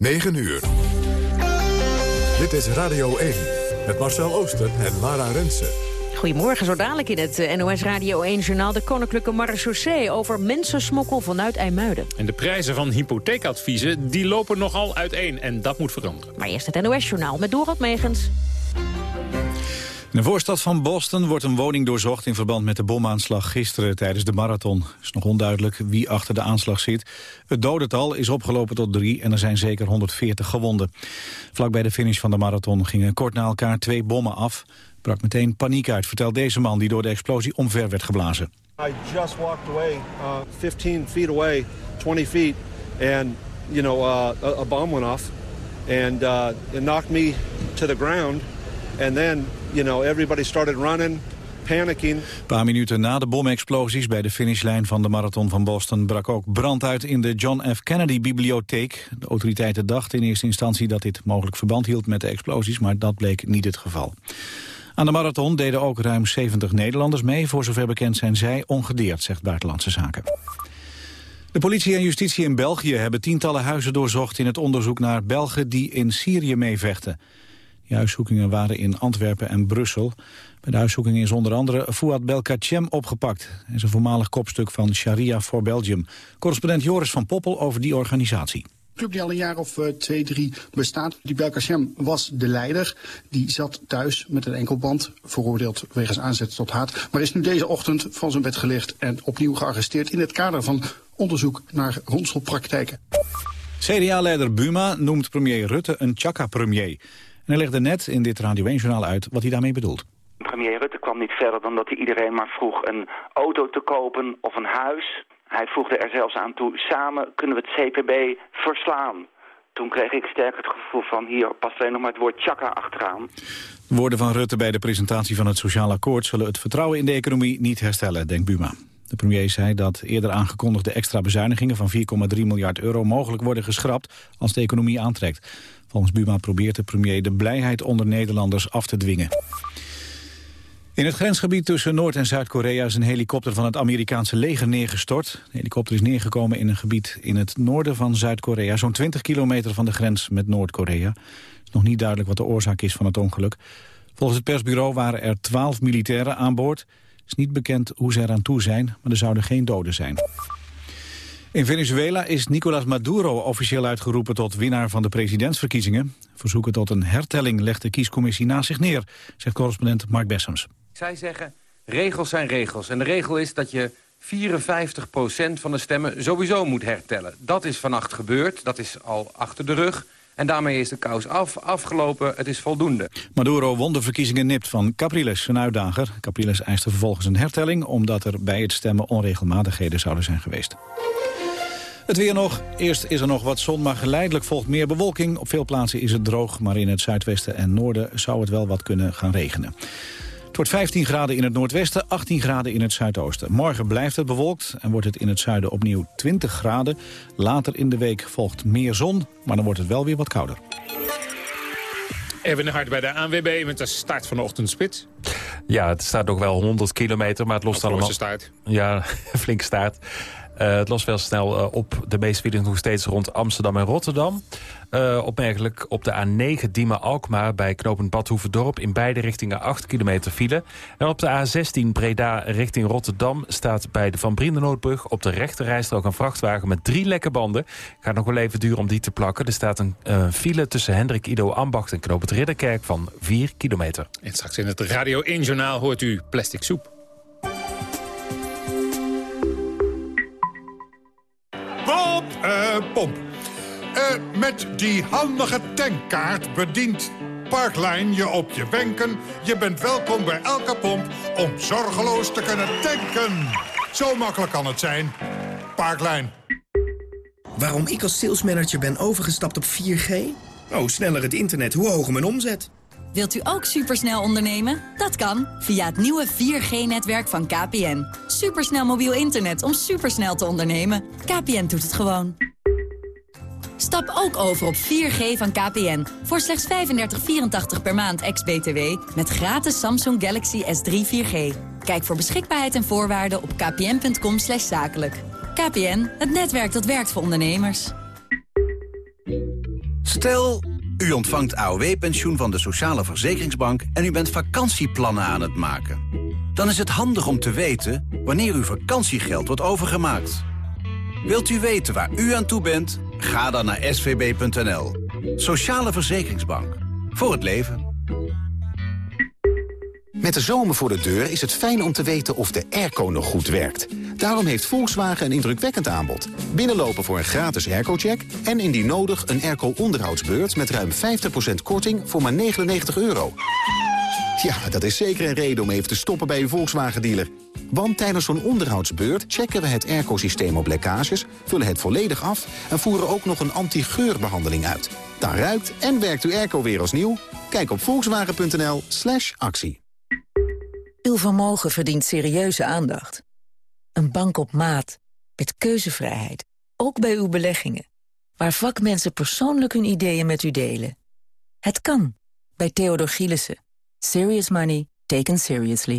9 uur. Dit is Radio 1 met Marcel Ooster en Lara Rensen. Goedemorgen, zo dadelijk in het eh, NOS Radio 1-journaal... de Koninklijke Marechaussee over mensensmokkel vanuit IJmuiden. En de prijzen van hypotheekadviezen die lopen nogal uiteen en dat moet veranderen. Maar eerst het NOS-journaal met Dorot Megens. In de voorstad van Boston wordt een woning doorzocht in verband met de bomaanslag gisteren tijdens de marathon. Het is nog onduidelijk wie achter de aanslag zit. Het dodental is opgelopen tot drie en er zijn zeker 140 gewonden. Vlak bij de finish van de marathon gingen kort na elkaar twee bommen af. brak meteen paniek uit, vertelt deze man die door de explosie omver werd geblazen. I just walked away, uh, 15 feet away, 20 feet, and you know uh, a, bomb went off, and uh, it knocked me to the ground, and then you know everybody started running. Panicking. Een paar minuten na de bomexplosies bij de finishlijn van de marathon van Boston brak ook brand uit in de John F. Kennedy bibliotheek. De autoriteiten dachten in eerste instantie dat dit mogelijk verband hield met de explosies, maar dat bleek niet het geval. Aan de marathon deden ook ruim 70 Nederlanders mee. Voor zover bekend zijn zij ongedeerd, zegt Buitenlandse Zaken. De politie en justitie in België hebben tientallen huizen doorzocht... in het onderzoek naar Belgen die in Syrië meevechten. Die huiszoekingen waren in Antwerpen en Brussel. Bij de huiszoeking is onder andere Fouad Belkacem opgepakt. Hij is een voormalig kopstuk van Sharia for Belgium. Correspondent Joris van Poppel over die organisatie club die al een jaar of uh, twee, drie bestaat. Die Belkacem was de leider. Die zat thuis met een enkelband, veroordeeld wegens aanzet tot haat. Maar is nu deze ochtend van zijn bed gelicht en opnieuw gearresteerd... in het kader van onderzoek naar ronselpraktijken. CDA-leider Buma noemt premier Rutte een chaka-premier. En hij legde net in dit Radio 1-journaal uit wat hij daarmee bedoelt. Premier Rutte kwam niet verder dan dat hij iedereen maar vroeg een auto te kopen of een huis. Hij voegde er zelfs aan toe, samen kunnen we het CPB verslaan. Toen kreeg ik sterk het gevoel van, hier past alleen nog maar het woord chaka achteraan. De woorden van Rutte bij de presentatie van het Sociaal Akkoord... zullen het vertrouwen in de economie niet herstellen, denkt Buma. De premier zei dat eerder aangekondigde extra bezuinigingen van 4,3 miljard euro mogelijk worden geschrapt als de economie aantrekt. Volgens Buma probeert de premier de blijheid onder Nederlanders af te dwingen. In het grensgebied tussen Noord- en Zuid-Korea is een helikopter van het Amerikaanse leger neergestort. De helikopter is neergekomen in een gebied in het noorden van Zuid-Korea, zo'n 20 kilometer van de grens met Noord-Korea. Het is nog niet duidelijk wat de oorzaak is van het ongeluk. Volgens het persbureau waren er 12 militairen aan boord. Is niet bekend hoe ze eraan toe zijn, maar er zouden geen doden zijn. In Venezuela is Nicolás Maduro officieel uitgeroepen tot winnaar van de presidentsverkiezingen. Verzoeken tot een hertelling legt de kiescommissie na zich neer, zegt correspondent Mark Bessems. Zij zeggen, regels zijn regels. En de regel is dat je 54% van de stemmen sowieso moet hertellen. Dat is vannacht gebeurd, dat is al achter de rug. En daarmee is de kous af, afgelopen, het is voldoende. Maduro won de verkiezingen nipt van Capriles, zijn uitdager. Capriles eiste vervolgens een hertelling... omdat er bij het stemmen onregelmatigheden zouden zijn geweest. Het weer nog. Eerst is er nog wat zon, maar geleidelijk volgt meer bewolking. Op veel plaatsen is het droog, maar in het zuidwesten en noorden zou het wel wat kunnen gaan regenen. Het wordt 15 graden in het noordwesten, 18 graden in het zuidoosten. Morgen blijft het bewolkt en wordt het in het zuiden opnieuw 20 graden. Later in de week volgt meer zon, maar dan wordt het wel weer wat kouder. Even hard bij de ANWB met de start van de ochtendspits. Ja, het staat nog wel 100 kilometer, maar het lost allemaal... start. Ja, flink staart. Uh, het lost wel snel uh, op. De meeste files nog steeds rond Amsterdam en Rotterdam. Uh, opmerkelijk op de A9 Diemen-Alkmaar bij knooppunt Badhoevedorp... in beide richtingen 8 kilometer file. En op de A16 Breda richting Rotterdam... staat bij de Van Briendennoodbrug op de rechterrijstrook een vrachtwagen... met drie lekke banden. Gaat nog wel even duren om die te plakken. Er staat een file tussen Hendrik Ido Ambacht en knooppunt Ridderkerk van 4 kilometer. En straks in het Radio 1-journaal hoort u plastic soep. Bob, uh, pomp. Uh, met die handige tankkaart bedient Parklijn je op je wenken. Je bent welkom bij elke pomp om zorgeloos te kunnen tanken. Zo makkelijk kan het zijn. Parklijn. Waarom ik als salesmanager ben overgestapt op 4G? Oh, sneller het internet, hoe hoger mijn omzet. Wilt u ook supersnel ondernemen? Dat kan via het nieuwe 4G-netwerk van KPN. Supersnel mobiel internet om supersnel te ondernemen. KPN doet het gewoon. Stap ook over op 4G van KPN. Voor slechts 35,84 per maand ex-BTW. Met gratis Samsung Galaxy S3 4G. Kijk voor beschikbaarheid en voorwaarden op kpn.com zakelijk. KPN, het netwerk dat werkt voor ondernemers. Stel, u ontvangt AOW-pensioen van de Sociale Verzekeringsbank... en u bent vakantieplannen aan het maken. Dan is het handig om te weten wanneer uw vakantiegeld wordt overgemaakt. Wilt u weten waar u aan toe bent? Ga dan naar svb.nl. Sociale Verzekeringsbank. Voor het leven. Met de zomer voor de deur is het fijn om te weten of de airco nog goed werkt. Daarom heeft Volkswagen een indrukwekkend aanbod. Binnenlopen voor een gratis airco-check... en indien nodig een airco-onderhoudsbeurt met ruim 50% korting voor maar 99 euro. Ja, dat is zeker een reden om even te stoppen bij uw Volkswagen-dealer. Want tijdens zo'n onderhoudsbeurt checken we het airco-systeem op lekkages... vullen het volledig af en voeren ook nog een anti-geurbehandeling uit. Dan ruikt en werkt uw airco weer als nieuw. Kijk op volkswagen.nl slash actie. Uw vermogen verdient serieuze aandacht. Een bank op maat, met keuzevrijheid, ook bij uw beleggingen. Waar vakmensen persoonlijk hun ideeën met u delen. Het kan, bij Theodor Gielissen. Serious money taken seriously.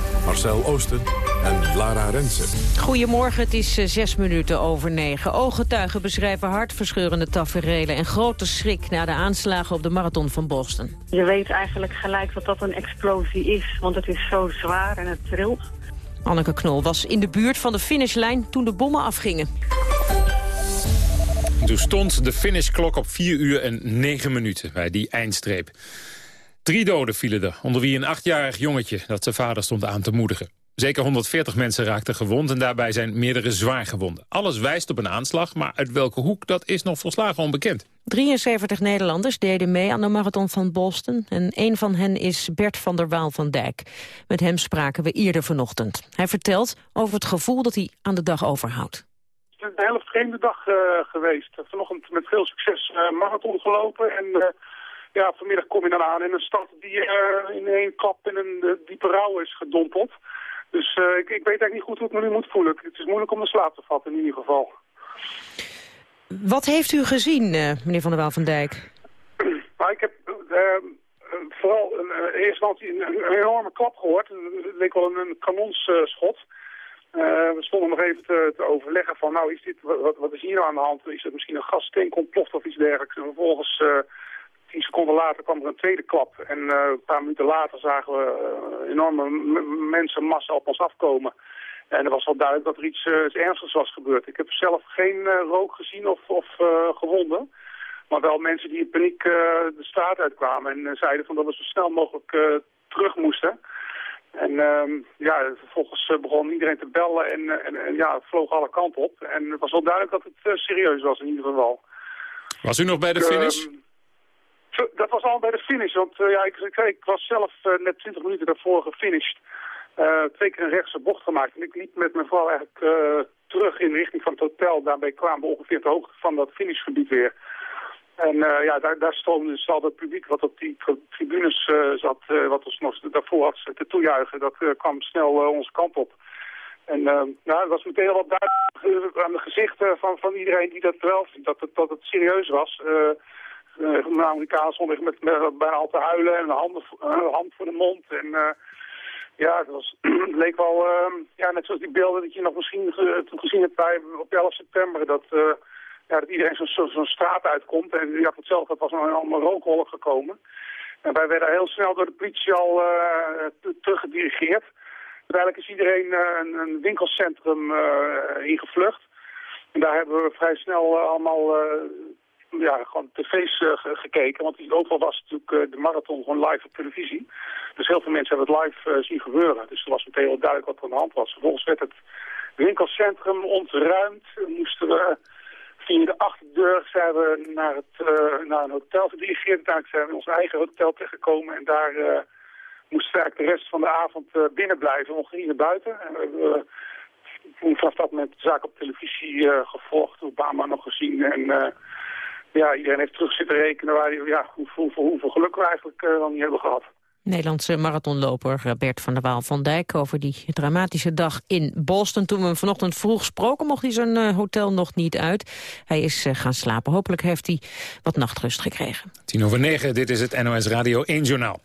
Marcel Oosten en Lara Rensen. Goedemorgen, het is eh, zes minuten over negen. Ooggetuigen beschrijven hartverscheurende taferelen... en grote schrik na de aanslagen op de marathon van Boston. Je weet eigenlijk gelijk dat dat een explosie is, want het is zo zwaar en het trilt. Anneke Knol was in de buurt van de finishlijn toen de bommen afgingen. Toen stond de finishklok op 4 uur en 9 minuten bij die eindstreep. Drie doden vielen er, onder wie een achtjarig jongetje dat zijn vader stond aan te moedigen. Zeker 140 mensen raakten gewond en daarbij zijn meerdere zwaar gewonden. Alles wijst op een aanslag, maar uit welke hoek, dat is nog volslagen onbekend. 73 Nederlanders deden mee aan de marathon van Boston. En een van hen is Bert van der Waal van Dijk. Met hem spraken we eerder vanochtend. Hij vertelt over het gevoel dat hij aan de dag overhoudt. Het is een hele vreemde dag uh, geweest. Vanochtend met veel succes uh, marathon gelopen en... Uh, ja, vanmiddag kom je dan aan in een stad die uh, in één klap in een uh, diepe rouw is gedompeld. Dus uh, ik, ik weet eigenlijk niet goed hoe ik me nu moet voelen. Het is moeilijk om de slaap te vatten in ieder geval. Wat heeft u gezien, meneer Van der Waal van Dijk? Nou, ik heb vooral in eerste instantie een, een, enorme klap gehoord. Het leek wel een, een kanonsschot. we stonden nog even te, te, overleggen van, nou, is dit, wat, wat is hier nou aan de hand? Is het misschien een gasstink ontploft of iets dergelijks? En vervolgens tien seconden later kwam er een tweede klap. En uh, een paar minuten later zagen we uh, enorme mensenmassa op ons afkomen. En er was wel duidelijk dat er iets, iets ernstigs was gebeurd. Ik heb zelf geen rook gezien of, of gewonden. Maar wel mensen die in paniek de straat uitkwamen. En zeiden van dat we zo snel mogelijk terug moesten. En ehm, ja, vervolgens begon iedereen te bellen en, en, en, ja, het vloog alle kanten op. En het was wel duidelijk dat het serieus was in ieder geval. Was u nog bij de finish? Um, dat was al bij de finish, want uh, ja, ik, ik, was zelf uh, net 20 minuten daarvoor gefinished. Uh, twee keer een rechtse bocht gemaakt. En ik liep met mijn vrouw eigenlijk terug in richting van het hotel. Daarbij kwamen we ongeveer de hoogte van dat finishgebied weer. En ja, daar, daar dus al het publiek wat op die tribunes zat, wat ons nog daarvoor had te toejuichen. Dat kwam snel onze kant op. En nou, het was meteen wel duidelijk aan de gezichten van, van iedereen die dat wel dat het, dat het serieus was uh, een Amerikaan stond met, met, bijna al te huilen en een hand, uh, hand voor de mond. En uh, ja, het, was, leek wel, uh, ja, net zoals die beelden dat je nog misschien ge, gezien hebt op 11 september. Dat, uh, ja, iedereen zo'n zo, straat uitkomt. En je had het zelf, dat was een allemaal rookwolk gekomen. En wij werden heel snel door de politie al uh, teruggedirigeerd. Uiteindelijk is iedereen een, een winkelcentrum ingevlucht. En daar hebben we vrij snel allemaal ja, gewoon tv's uh, gekeken. Want overal was natuurlijk uh, de marathon gewoon live op televisie. Dus heel veel mensen hebben het live uh, zien gebeuren. Dus er was meteen heel duidelijk wat er aan de hand was. Vervolgens werd het winkelcentrum ontruimd. Moesten we via de achterdeur zijn we naar, het, naar een hotel gedirigeerd. Uiteindelijk zijn we in ons eigen hotel terechtgekomen. En daar moesten we de rest van de avond binnen blijven. We niet naar buiten. En we hebben vanaf dat moment de zaak op televisie gevolgd. Obama nog gezien en ja, iedereen heeft terug zitten rekenen waar, ja, hoeveel, hoeveel geluk we eigenlijk uh, dan niet hebben gehad. Nederlandse marathonloper eh, Bert van der Waal van Dijk... over die dramatische dag in Boston. Toen we hem vanochtend vroeg spraken, mocht hij zijn uh, hotel nog niet uit. Hij is uh, gaan slapen. Hopelijk heeft hij wat nachtrust gekregen. Tien over negen, dit is het NOS Radio 1 Journaal.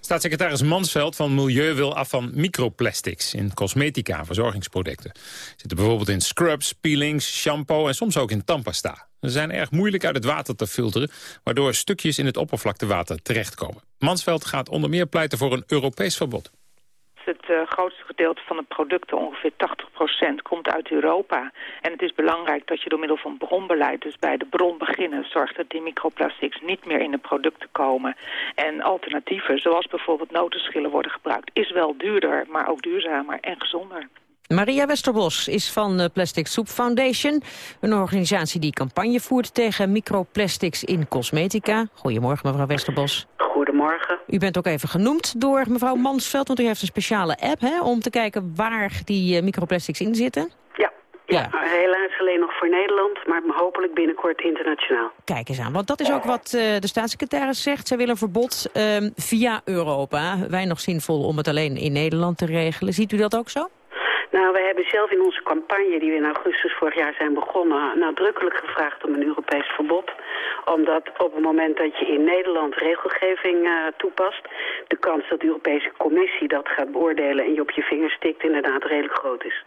Staatssecretaris Mansveld van Milieu wil af van microplastics... in cosmetica, verzorgingsproducten. Zitten bijvoorbeeld in scrubs, peelings, shampoo... en soms ook in tandpasta. Ze zijn erg moeilijk uit het water te filteren... waardoor stukjes in het oppervlaktewater terechtkomen. Mansveld gaat onder meer pleiten voor een Europees verbod. Het uh, grootste gedeelte van de producten, ongeveer 80%, komt uit Europa. En het is belangrijk dat je door middel van bronbeleid, dus bij de bron beginnen, zorgt dat die microplastics niet meer in de producten komen. En alternatieven, zoals bijvoorbeeld notenschillen worden gebruikt, is wel duurder, maar ook duurzamer en gezonder. Maria Westerbos is van Plastic Soup Foundation. Een organisatie die campagne voert tegen microplastics in cosmetica. Goedemorgen mevrouw Westerbos. Goedemorgen. U bent ook even genoemd door mevrouw Mansveld, want u heeft een speciale app hè, om te kijken waar die microplastics in zitten. Ja, ja, ja. helaas alleen nog voor Nederland, maar hopelijk binnenkort internationaal. Kijk eens aan, want dat is ook wat uh, de staatssecretaris zegt. Zij wil een verbod um, via Europa. Weinig zinvol om het alleen in Nederland te regelen. Ziet u dat ook zo? Nou, we hebben zelf in onze campagne die we in augustus vorig jaar zijn begonnen... nadrukkelijk gevraagd om een Europees verbod. Omdat op het moment dat je in Nederland regelgeving uh, toepast... de kans dat de Europese Commissie dat gaat beoordelen en je op je vingers stikt inderdaad redelijk groot is.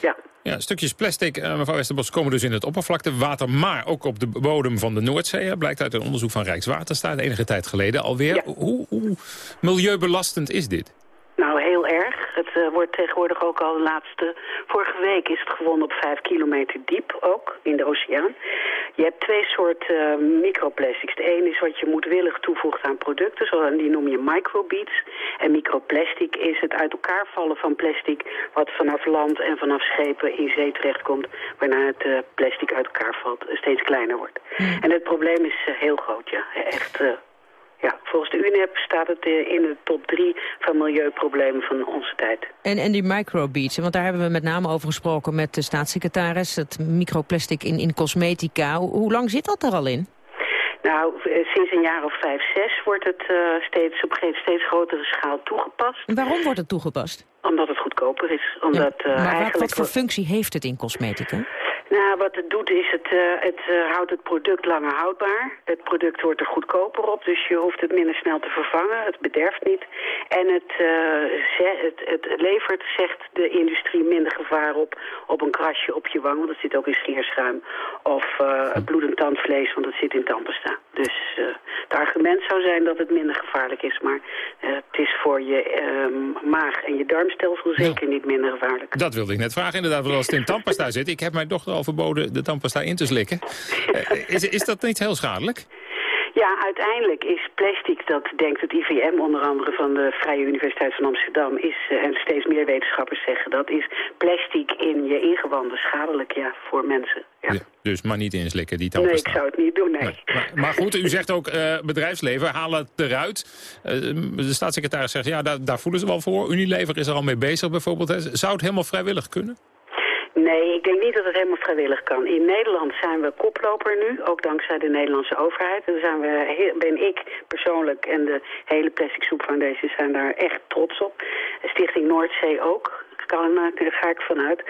Ja. Ja, stukjes plastic, uh, mevrouw Westerbos, komen dus in het oppervlaktewater... maar ook op de bodem van de Noordzee. Blijkt uit een onderzoek van Rijkswaterstaat enige tijd geleden alweer. Ja. Hoe, hoe milieubelastend is dit? Nou, heel erg. Het uh, wordt tegenwoordig ook al de laatste... Vorige week is het gewonnen op vijf kilometer diep ook, in de oceaan. Je hebt twee soorten uh, microplastics. De een is wat je moedwillig toevoegt aan producten, zo, die noem je microbeads. En microplastic is het uit elkaar vallen van plastic... wat vanaf land en vanaf schepen in zee terechtkomt... waarna het uh, plastic uit elkaar valt, steeds kleiner wordt. Mm. En het probleem is heel groot, ja. Echt... Ja, volgens de UNEP staat het in de top drie van milieuproblemen van onze tijd. En, en die microbeads, want daar hebben we met name over gesproken met de staatssecretaris. Het microplastic in, in cosmetica. Hoe lang zit dat er al in? Nou, sinds een jaar of vijf, zes wordt het uh, steeds op een steeds grotere schaal toegepast. En waarom wordt het toegepast? Omdat het goedkoper is. Omdat, ja, maar wat, wat voor functie heeft het in cosmetica? Nou, wat het doet is, het, uh, het uh, houdt het product langer houdbaar. Het product wordt er goedkoper op, dus je hoeft het minder snel te vervangen. Het bederft niet. En het, uh, het, het, levert, zegt de industrie, minder gevaar op op een krasje op je wang. Want het zit ook in scheerschuim. Of bloedend tandvlees, want het zit in tandpasta. Dus het argument zou zijn dat het minder gevaarlijk is. Maar het is voor je ehm, maag en je darmstelsel zeker niet minder gevaarlijk. Dat wilde ik net vragen, inderdaad. Want als het in tandpasta zit, ik heb mijn dochter al verboden de tandpasta in te slikken. is, is dat niet heel schadelijk? Ja, uiteindelijk is plastic, dat denkt het IVM onder andere van de Vrije Universiteit van Amsterdam, is, en steeds meer wetenschappers zeggen dat, is plastic in je ingewanden schadelijk ja, voor mensen. Ja. Ja, dus maar niet inslikken, die tandpasta. Nee, ik zou het niet doen, nee. nee. Maar, maar, goed, u zegt ook uh, bedrijfsleven, haal het eruit. Uh, de staatssecretaris zegt, ja, daar, daar voelen ze wel voor. Unilever is er al mee bezig bijvoorbeeld. Hè. Zou het helemaal vrijwillig kunnen? Nee, ik denk niet dat het helemaal vrijwillig kan. In Nederland zijn we koploper nu, ook dankzij de Nederlandse overheid. Daar zijn we, ben ik persoonlijk en de hele Plastic Soup Foundation zijn daar echt trots op. Stichting Noordzee ook, kan, daar ga ik vanuit.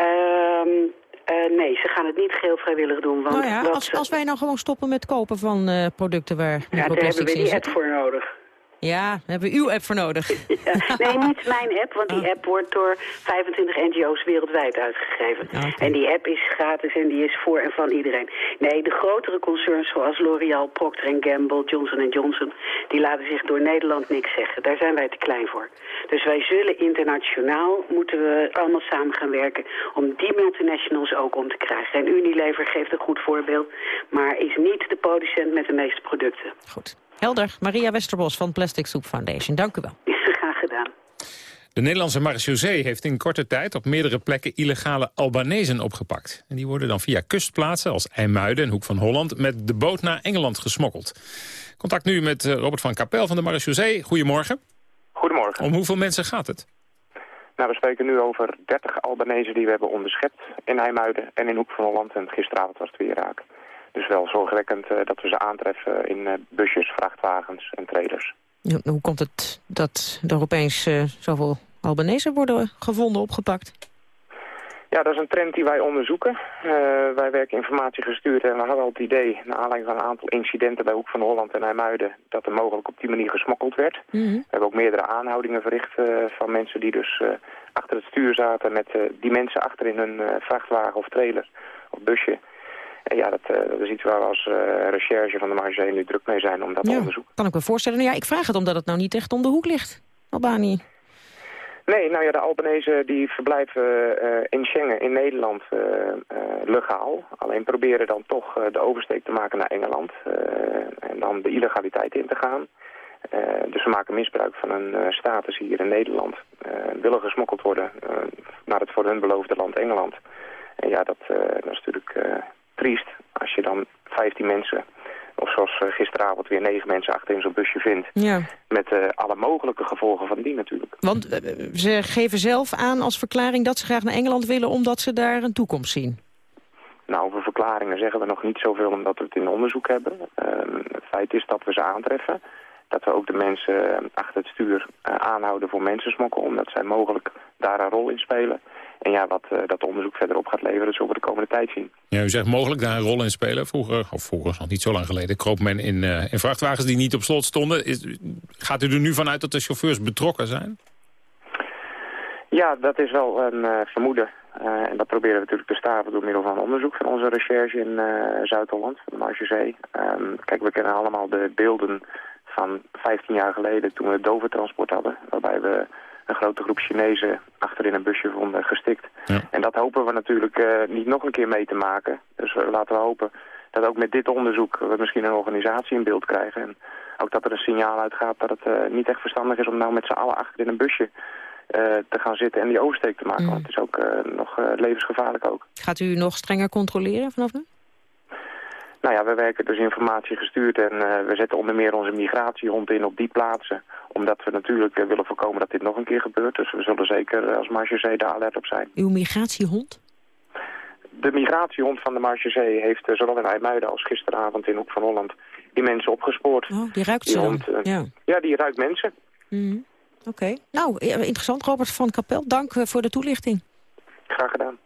Uh, Uh, nee, ze gaan het niet geheel vrijwillig doen. Want nou ja, als, als wij nou gewoon stoppen met kopen van uh, producten waar ja, daar hebben we die voor nodig. Ja, daar hebben we uw app voor nodig. Ja, nee, niet mijn app, want die oh. app wordt door 25 NGO's wereldwijd uitgegeven. Okay. En die app is gratis en die is voor en van iedereen. Nee, de grotere concerns zoals L'Oreal, Procter Gamble, Johnson Johnson... die laten zich door Nederland niks zeggen. Daar zijn wij te klein voor. Dus wij zullen internationaal, moeten we allemaal samen gaan werken... om die multinationals ook om te krijgen. En Unilever geeft een goed voorbeeld, maar is niet de producent met de meeste producten. Goed. Helder. Maria Westerbos van Plastic Soup Foundation. Dank u wel. Graag gedaan. De Nederlandse marechaussee heeft in korte tijd op meerdere plekken illegale Albanezen opgepakt. En die worden dan via kustplaatsen als IJmuiden en Hoek van Holland met de boot naar Engeland gesmokkeld. Contact nu met eh, Robert van Kapel van de marechaussee. Goedemorgen. Goedemorgen. Om hoeveel mensen gaat het? Nou, we spreken nu over 30 Albanezen die we hebben onderschept in IJmuiden en in Hoek van Holland. En gisteravond was het weer raak. Dus wel zorgwekkend dat we ze aantreffen in busjes, vrachtwagens en trailers. Hoe komt het dat er opeens zoveel Albanese worden gevonden, opgepakt? Ja, dat is een trend die wij onderzoeken. wij werken informatie gestuurd en we hadden al het idee, naar aanleiding van een aantal incidenten bij Hoek van Holland en IJmuiden, dat er mogelijk op die manier gesmokkeld werd. Mhm. We hebben ook meerdere aanhoudingen verricht van mensen die dus achter het stuur zaten met die mensen achter in hun vrachtwagen of trailer of busje. En ja, dat, dat, is iets waar we als recherche van de Marge nu druk mee zijn om dat te onderzoeken. Kan ik me voorstellen. Ja, ik vraag het omdat het nou niet echt om de hoek ligt, Albanië. Nee, nou ja, de Albanese die verblijven uh, in Schengen, in Nederland, uh, uh, legaal. Alleen proberen dan toch de oversteek te maken naar Engeland. en dan de illegaliteit in te gaan. dus ze maken misbruik van hun status hier in Nederland. willen gesmokkeld worden naar het voor hun beloofde land Engeland. En ja, dat, dat is natuurlijk triest als je dan 15 mensen of zoals eh, gisteravond weer negen mensen achter in zo'n busje vindt. Ja. Met uh, alle mogelijke gevolgen van die natuurlijk. Want uh, ze geven zelf aan als verklaring dat ze graag naar Engeland willen... omdat ze daar een toekomst zien. Nou, over verklaringen zeggen we nog niet zoveel omdat we het in onderzoek hebben. Uh, het feit is dat we ze aantreffen. Dat we ook de mensen achter het stuur aanhouden voor mensensmokkel... omdat zij mogelijk daar een rol in spelen. En ja, wat uh, dat onderzoek verder op gaat leveren, dat zullen we de komende tijd zien. Ja, u zegt mogelijk daar een rol in spelen. Vroeger, of vroeger, nog niet zo lang geleden, kroop men in, uh, in vrachtwagens die niet op slot stonden. Is, gaat u er nu vanuit dat de chauffeurs betrokken zijn? Ja, dat is wel een uh, vermoeden. en dat proberen we natuurlijk te staven door middel van onderzoek van onze recherche in Zuid-Holland, van de Marge um, kijk, we kennen allemaal de beelden van 15 jaar geleden toen we het doventransport hadden. Waarbij we een grote groep Chinezen achter in een busje vonden gestikt. Ja. En dat hopen we natuurlijk uh, niet nog een keer mee te maken. Dus uh, laten we hopen dat ook met dit onderzoek we misschien een organisatie in beeld krijgen. En ook dat er een signaal uitgaat dat het uh, niet echt verstandig is om nou met z'n allen achter in een busje te gaan zitten en die oversteek te maken. Mm. Want het is ook nog levensgevaarlijk ook. Gaat u nog strenger controleren vanaf nu? Nou ja, we werken dus informatie gestuurd en uh, we zetten onder meer onze migratiehond in op die plaatsen. Omdat we natuurlijk uh, willen voorkomen dat dit nog een keer gebeurt. Dus we zullen zeker uh, als Marchezee daar alert op zijn. Uw migratiehond? De migratiehond van de Marchezee heeft zowel in IJmuiden als gisteravond in Hoek van Holland die mensen opgespoord. Oh, die ruikt die hond, ja. ja, die ruikt mensen. Mm. Oké. Okay. Nou, interessant Robert van Kapel. Dank voor de toelichting. Graag gedaan.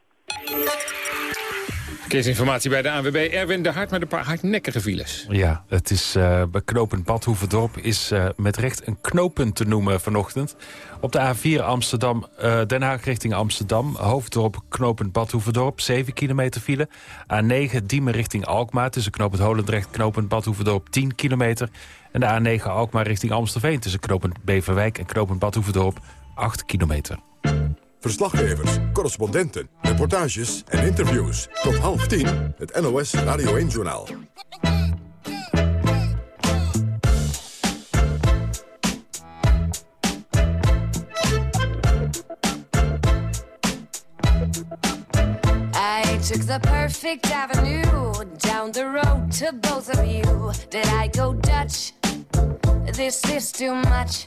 Verkeersinformatie bij de ANWB. Erwin de Hart met een paar hardnekkige files. Ja, het is uh, bij knooppunt Badhoevedorp is uh, met recht een knooppunt te noemen vanochtend. Op de A4 Amsterdam, uh, Den Haag richting Amsterdam. Hoofddorp knooppunt Badhoevedorp, 7 kilometer file. A9 Diemen richting Alkmaar tussen knooppunt Holendrecht knooppunt Badhoevedorp 10 kilometer. En de A9 Alkmaar richting Amstelveen tussen knooppunt Beverwijk en knooppunt Badhoevedorp 8 kilometer. Verslaggevers, correspondenten, reportages en interviews. Tot half tien, het NOS Radio 1-journaal. I took the perfect avenue down the road to both of you. Did I go Dutch? This is too much.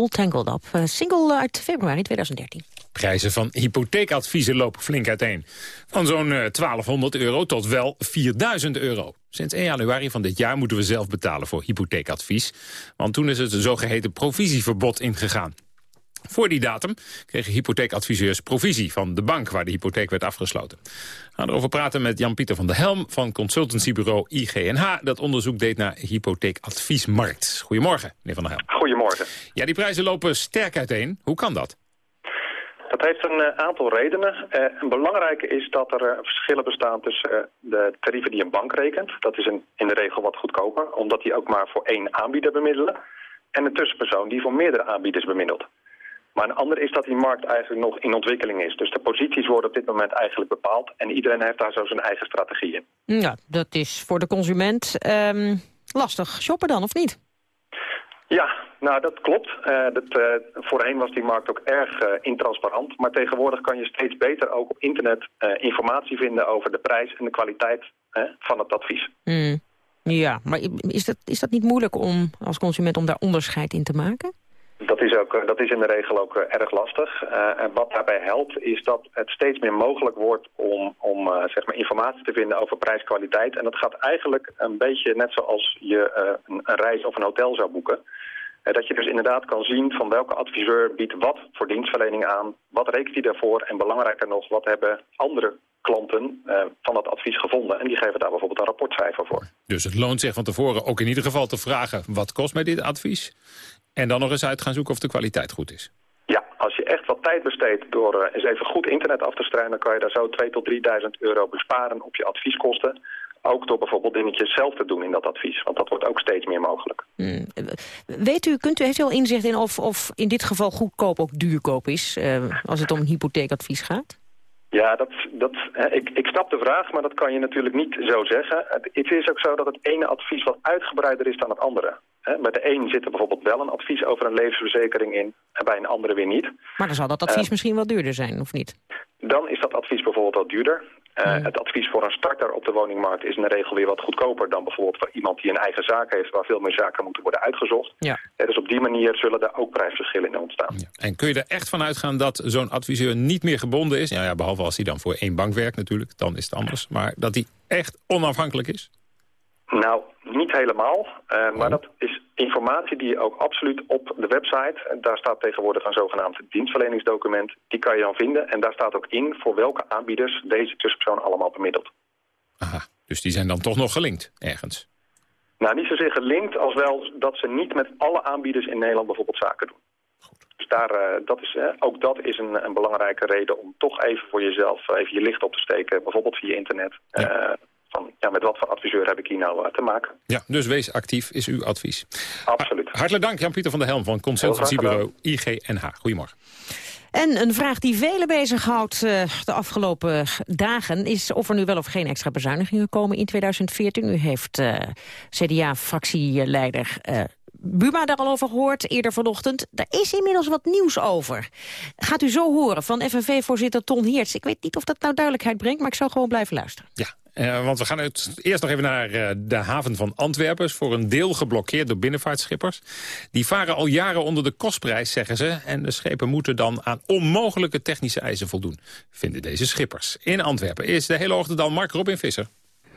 All Tangled Up. Uh, single uit februari 2013. Prijzen van hypotheekadviezen lopen flink uiteen. Van zo'n 1200 euro tot wel 4000 euro. Sinds 1 januari van dit jaar moeten we zelf betalen voor hypotheekadvies. Want toen is het een zogeheten provisieverbod ingegaan. Voor die datum kregen hypotheekadviseurs provisie van de bank waar de hypotheek werd afgesloten. We gaan erover praten met Jan-Pieter van der Helm van consultancybureau IGNH... dat onderzoek deed naar hypotheekadviesmarkt. Goedemorgen, meneer van der Helm. Goedemorgen. Ja, die prijzen lopen sterk uiteen. Hoe kan dat? Dat heeft een uh, aantal redenen. Uh, een belangrijke is dat er uh, verschillen bestaan tussen de tarieven die een bank rekent. Dat is in de regel wat goedkoper, omdat die ook maar voor één aanbieder bemiddelen. En een tussenpersoon die voor meerdere aanbieders bemiddelt. Maar een ander is dat die markt eigenlijk nog in ontwikkeling is. Dus de posities worden op dit moment eigenlijk bepaald. En iedereen heeft daar zo zijn eigen strategie in. Ja, dat is voor de consument um, lastig. Shoppen dan, of niet? Ja, nou dat klopt. Uh, dat, uh, voorheen was die markt ook erg uh, intransparant. Maar tegenwoordig kan je steeds beter ook op internet informatie vinden over de prijs en de kwaliteit van het advies. Mm. Ja, maar is dat, is dat niet moeilijk om als consument om daar onderscheid in te maken? Dat is, ook, dat is in de regel ook erg lastig. en wat daarbij helpt is dat het steeds meer mogelijk wordt om, om zeg maar informatie te vinden over prijskwaliteit. En dat gaat eigenlijk een beetje net zoals je een, reis of een hotel zou boeken. Dat je dus inderdaad kan zien van welke adviseur biedt wat voor dienstverlening aan, wat rekent hij daarvoor en belangrijker nog, wat hebben andere klanten van dat advies gevonden. En die geven daar bijvoorbeeld een rapportcijfer voor. Dus het loont zich van tevoren ook in ieder geval te vragen... wat kost mij dit advies? En dan nog eens uit gaan zoeken of de kwaliteit goed is. Ja, als je echt wat tijd besteedt door uh, eens even goed internet af te struinen... dan kan je daar zo 2.000 tot 3.000 euro besparen op je advieskosten. Ook door bijvoorbeeld dingetjes zelf te doen in dat advies. Want dat wordt ook steeds meer mogelijk. Hmm. Weet u, kunt u, heeft u al inzicht in of, of in dit geval goedkoop ook duurkoop is... Uh, als het om hypotheekadvies gaat? Ja, dat, dat, ik, ik snap de vraag, maar dat kan je natuurlijk niet zo zeggen. Het is ook zo dat het ene advies wat uitgebreider is dan het andere. Bij de een zit er bijvoorbeeld wel een advies over een levensverzekering in... en bij een andere weer niet. Maar dan zal dat advies uh, misschien wel duurder zijn, of niet? Dan is dat advies bijvoorbeeld wat duurder. Uh, mm. Het advies voor een starter op de woningmarkt is in de regel weer wat goedkoper dan bijvoorbeeld voor iemand die een eigen zaak heeft waar veel meer zaken moeten worden uitgezocht. Ja. Uh, dus op die manier zullen er ook prijsverschillen in ontstaan. Ja. En kun je er echt van uitgaan dat zo'n adviseur niet meer gebonden is? Ja, ja, behalve als hij dan voor één bank werkt natuurlijk, dan is het anders. Maar dat hij echt onafhankelijk is? Nou, niet helemaal. Uh, maar dat is informatie die je ook absoluut op de website... daar staat tegenwoordig een zogenaamd dienstverleningsdocument... die kan je dan vinden en daar staat ook in voor welke aanbieders... deze tussenpersoon allemaal bemiddelt. Aha, dus die zijn dan toch nog gelinkt ergens? Nou, niet zozeer gelinkt als wel dat ze niet met alle aanbieders in Nederland bijvoorbeeld zaken doen. Goed. Dus daar, uh, dat is, uh, ook dat is een, een, belangrijke reden om toch even voor jezelf even je licht op te steken. Bijvoorbeeld via internet. Ja van ja, met wat voor adviseur heb ik hier nou uh, te maken. Ja, dus wees actief is uw advies. Absoluut. Hartelijk dank Jan-Pieter van der Helm van consultancybureau IGNH. Goedemorgen. En een vraag die velen bezighoudt uh, de afgelopen dagen... is of er nu wel of geen extra bezuinigingen komen in 2014. U heeft uh, CDA-fractieleider uh, Buma daar al over gehoord, eerder vanochtend. Daar is inmiddels wat nieuws over. Gaat u zo horen van FNV-voorzitter Ton Heerts. Ik weet niet of dat nou duidelijkheid brengt, maar ik zou gewoon blijven luisteren. Ja, uh, want we gaan eerst nog even naar uh, de haven van Antwerpen. voor een deel geblokkeerd door binnenvaartschippers. Die varen al jaren onder de kostprijs, zeggen ze. En de schepen moeten dan aan onmogelijke technische eisen voldoen. Vinden deze schippers. In Antwerpen is de hele ochtend al Mark Robin Visser.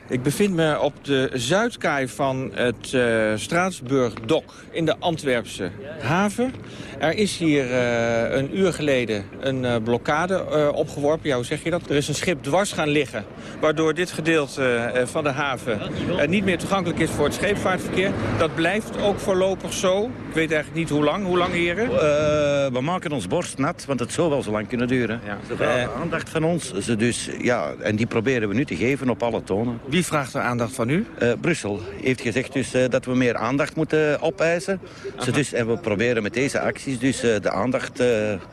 Ik bevind me op de zuidkaai van het uh, Straatsburg-dok in de Antwerpse haven. Er is hier uh, een uur geleden een uh, blokkade opgeworpen. Ja, hoe zeg je dat? Er is een schip dwars gaan liggen, waardoor dit gedeelte van de haven niet meer toegankelijk is voor het scheepvaartverkeer. Dat blijft ook voorlopig zo. Ik weet eigenlijk niet hoe lang. Hoe lang, heren? we maken ons borst nat, want het zou wel zo lang kunnen duren. Ja. Ze vragen aandacht van ons, ze dus, ja, en die proberen we nu te geven op alle tonen. Wie vraagt er aandacht van u? Uh, Brussel heeft gezegd dus, uh, dat we meer aandacht moeten opeisen. Ze dus, en we proberen met deze acties dus uh, de aandacht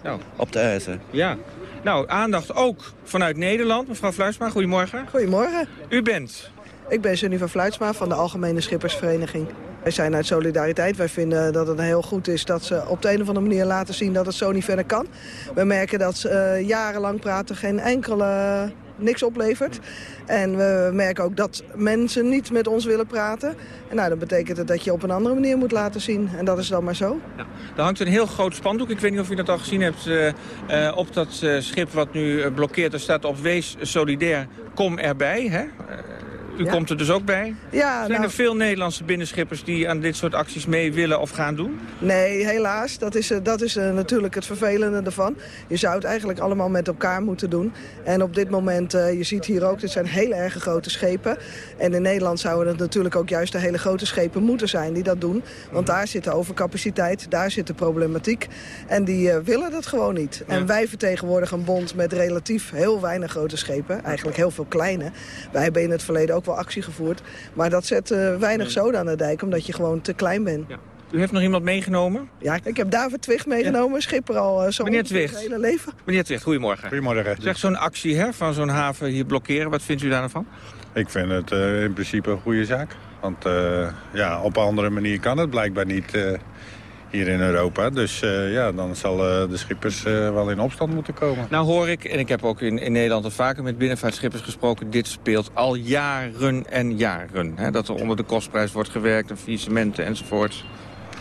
nou. op te eisen. Ja. Nou, aandacht ook vanuit Nederland. Mevrouw Fluitsma, goedemorgen. Goedemorgen. U bent? Ik ben Jennifer Fluitsma van de Algemene Schippersvereniging. Wij zijn uit solidariteit. Wij vinden dat het heel goed is dat ze op de een of andere manier laten zien dat het zo niet verder kan. We merken dat ze uh, jarenlang praten geen enkele niks oplevert. En we merken ook dat mensen niet met ons willen praten. En nou, dan betekent het dat je op een andere manier moet laten zien. En dat is dan maar zo. Ja. Er hangt een heel groot spandoek, ik weet niet of u dat al gezien hebt... Uh, uh, op dat uh, schip wat nu blokkeert. Er staat op Wees Solidair, kom erbij. Hè? U Ja. komt er dus ook bij. Ja, Zijn nou- er veel Nederlandse binnenschippers die aan dit soort acties mee willen of gaan doen? Nee, helaas. Dat is, eh, dat is eh, natuurlijk het vervelende ervan. Je zou het eigenlijk allemaal met elkaar moeten doen. En op dit moment, eh, je ziet hier ook, dit zijn hele erg grote schepen. En in Nederland zouden het natuurlijk ook juist de hele grote schepen moeten zijn die dat doen. Want daar zit de overcapaciteit, daar zit de problematiek. En die willen dat gewoon niet. En wij vertegenwoordigen een bond met relatief heel weinig grote schepen. Eigenlijk heel veel kleine. Wij hebben in het verleden ook wel actie gevoerd. Maar dat zet eh, weinig zoden aan de dijk, omdat je gewoon te klein bent. U heeft nog iemand meegenomen? Ja, ik heb David Twicht meegenomen, schipper al uh, zo Meneer ongeveer Twicht. het hele leven. Meneer Twicht, goedemorgen. Goedemorgen. Zeg, zo'n actie hè, van zo'n haven hier blokkeren, wat vindt u daarvan? Ik vind het eh, in principe een goede zaak. Want eh, ja, op een andere manier kan het blijkbaar niet eh, hier in Europa. Dus eh, ja, dan zal eh, de schippers eh, wel in opstand moeten komen. Nou hoor ik, en ik heb ook in, in Nederland al vaker met binnenvaartschippers gesproken... dit speelt al jaren en jaren. Hè, dat er onder de kostprijs wordt gewerkt, en faillissementen enzovoort.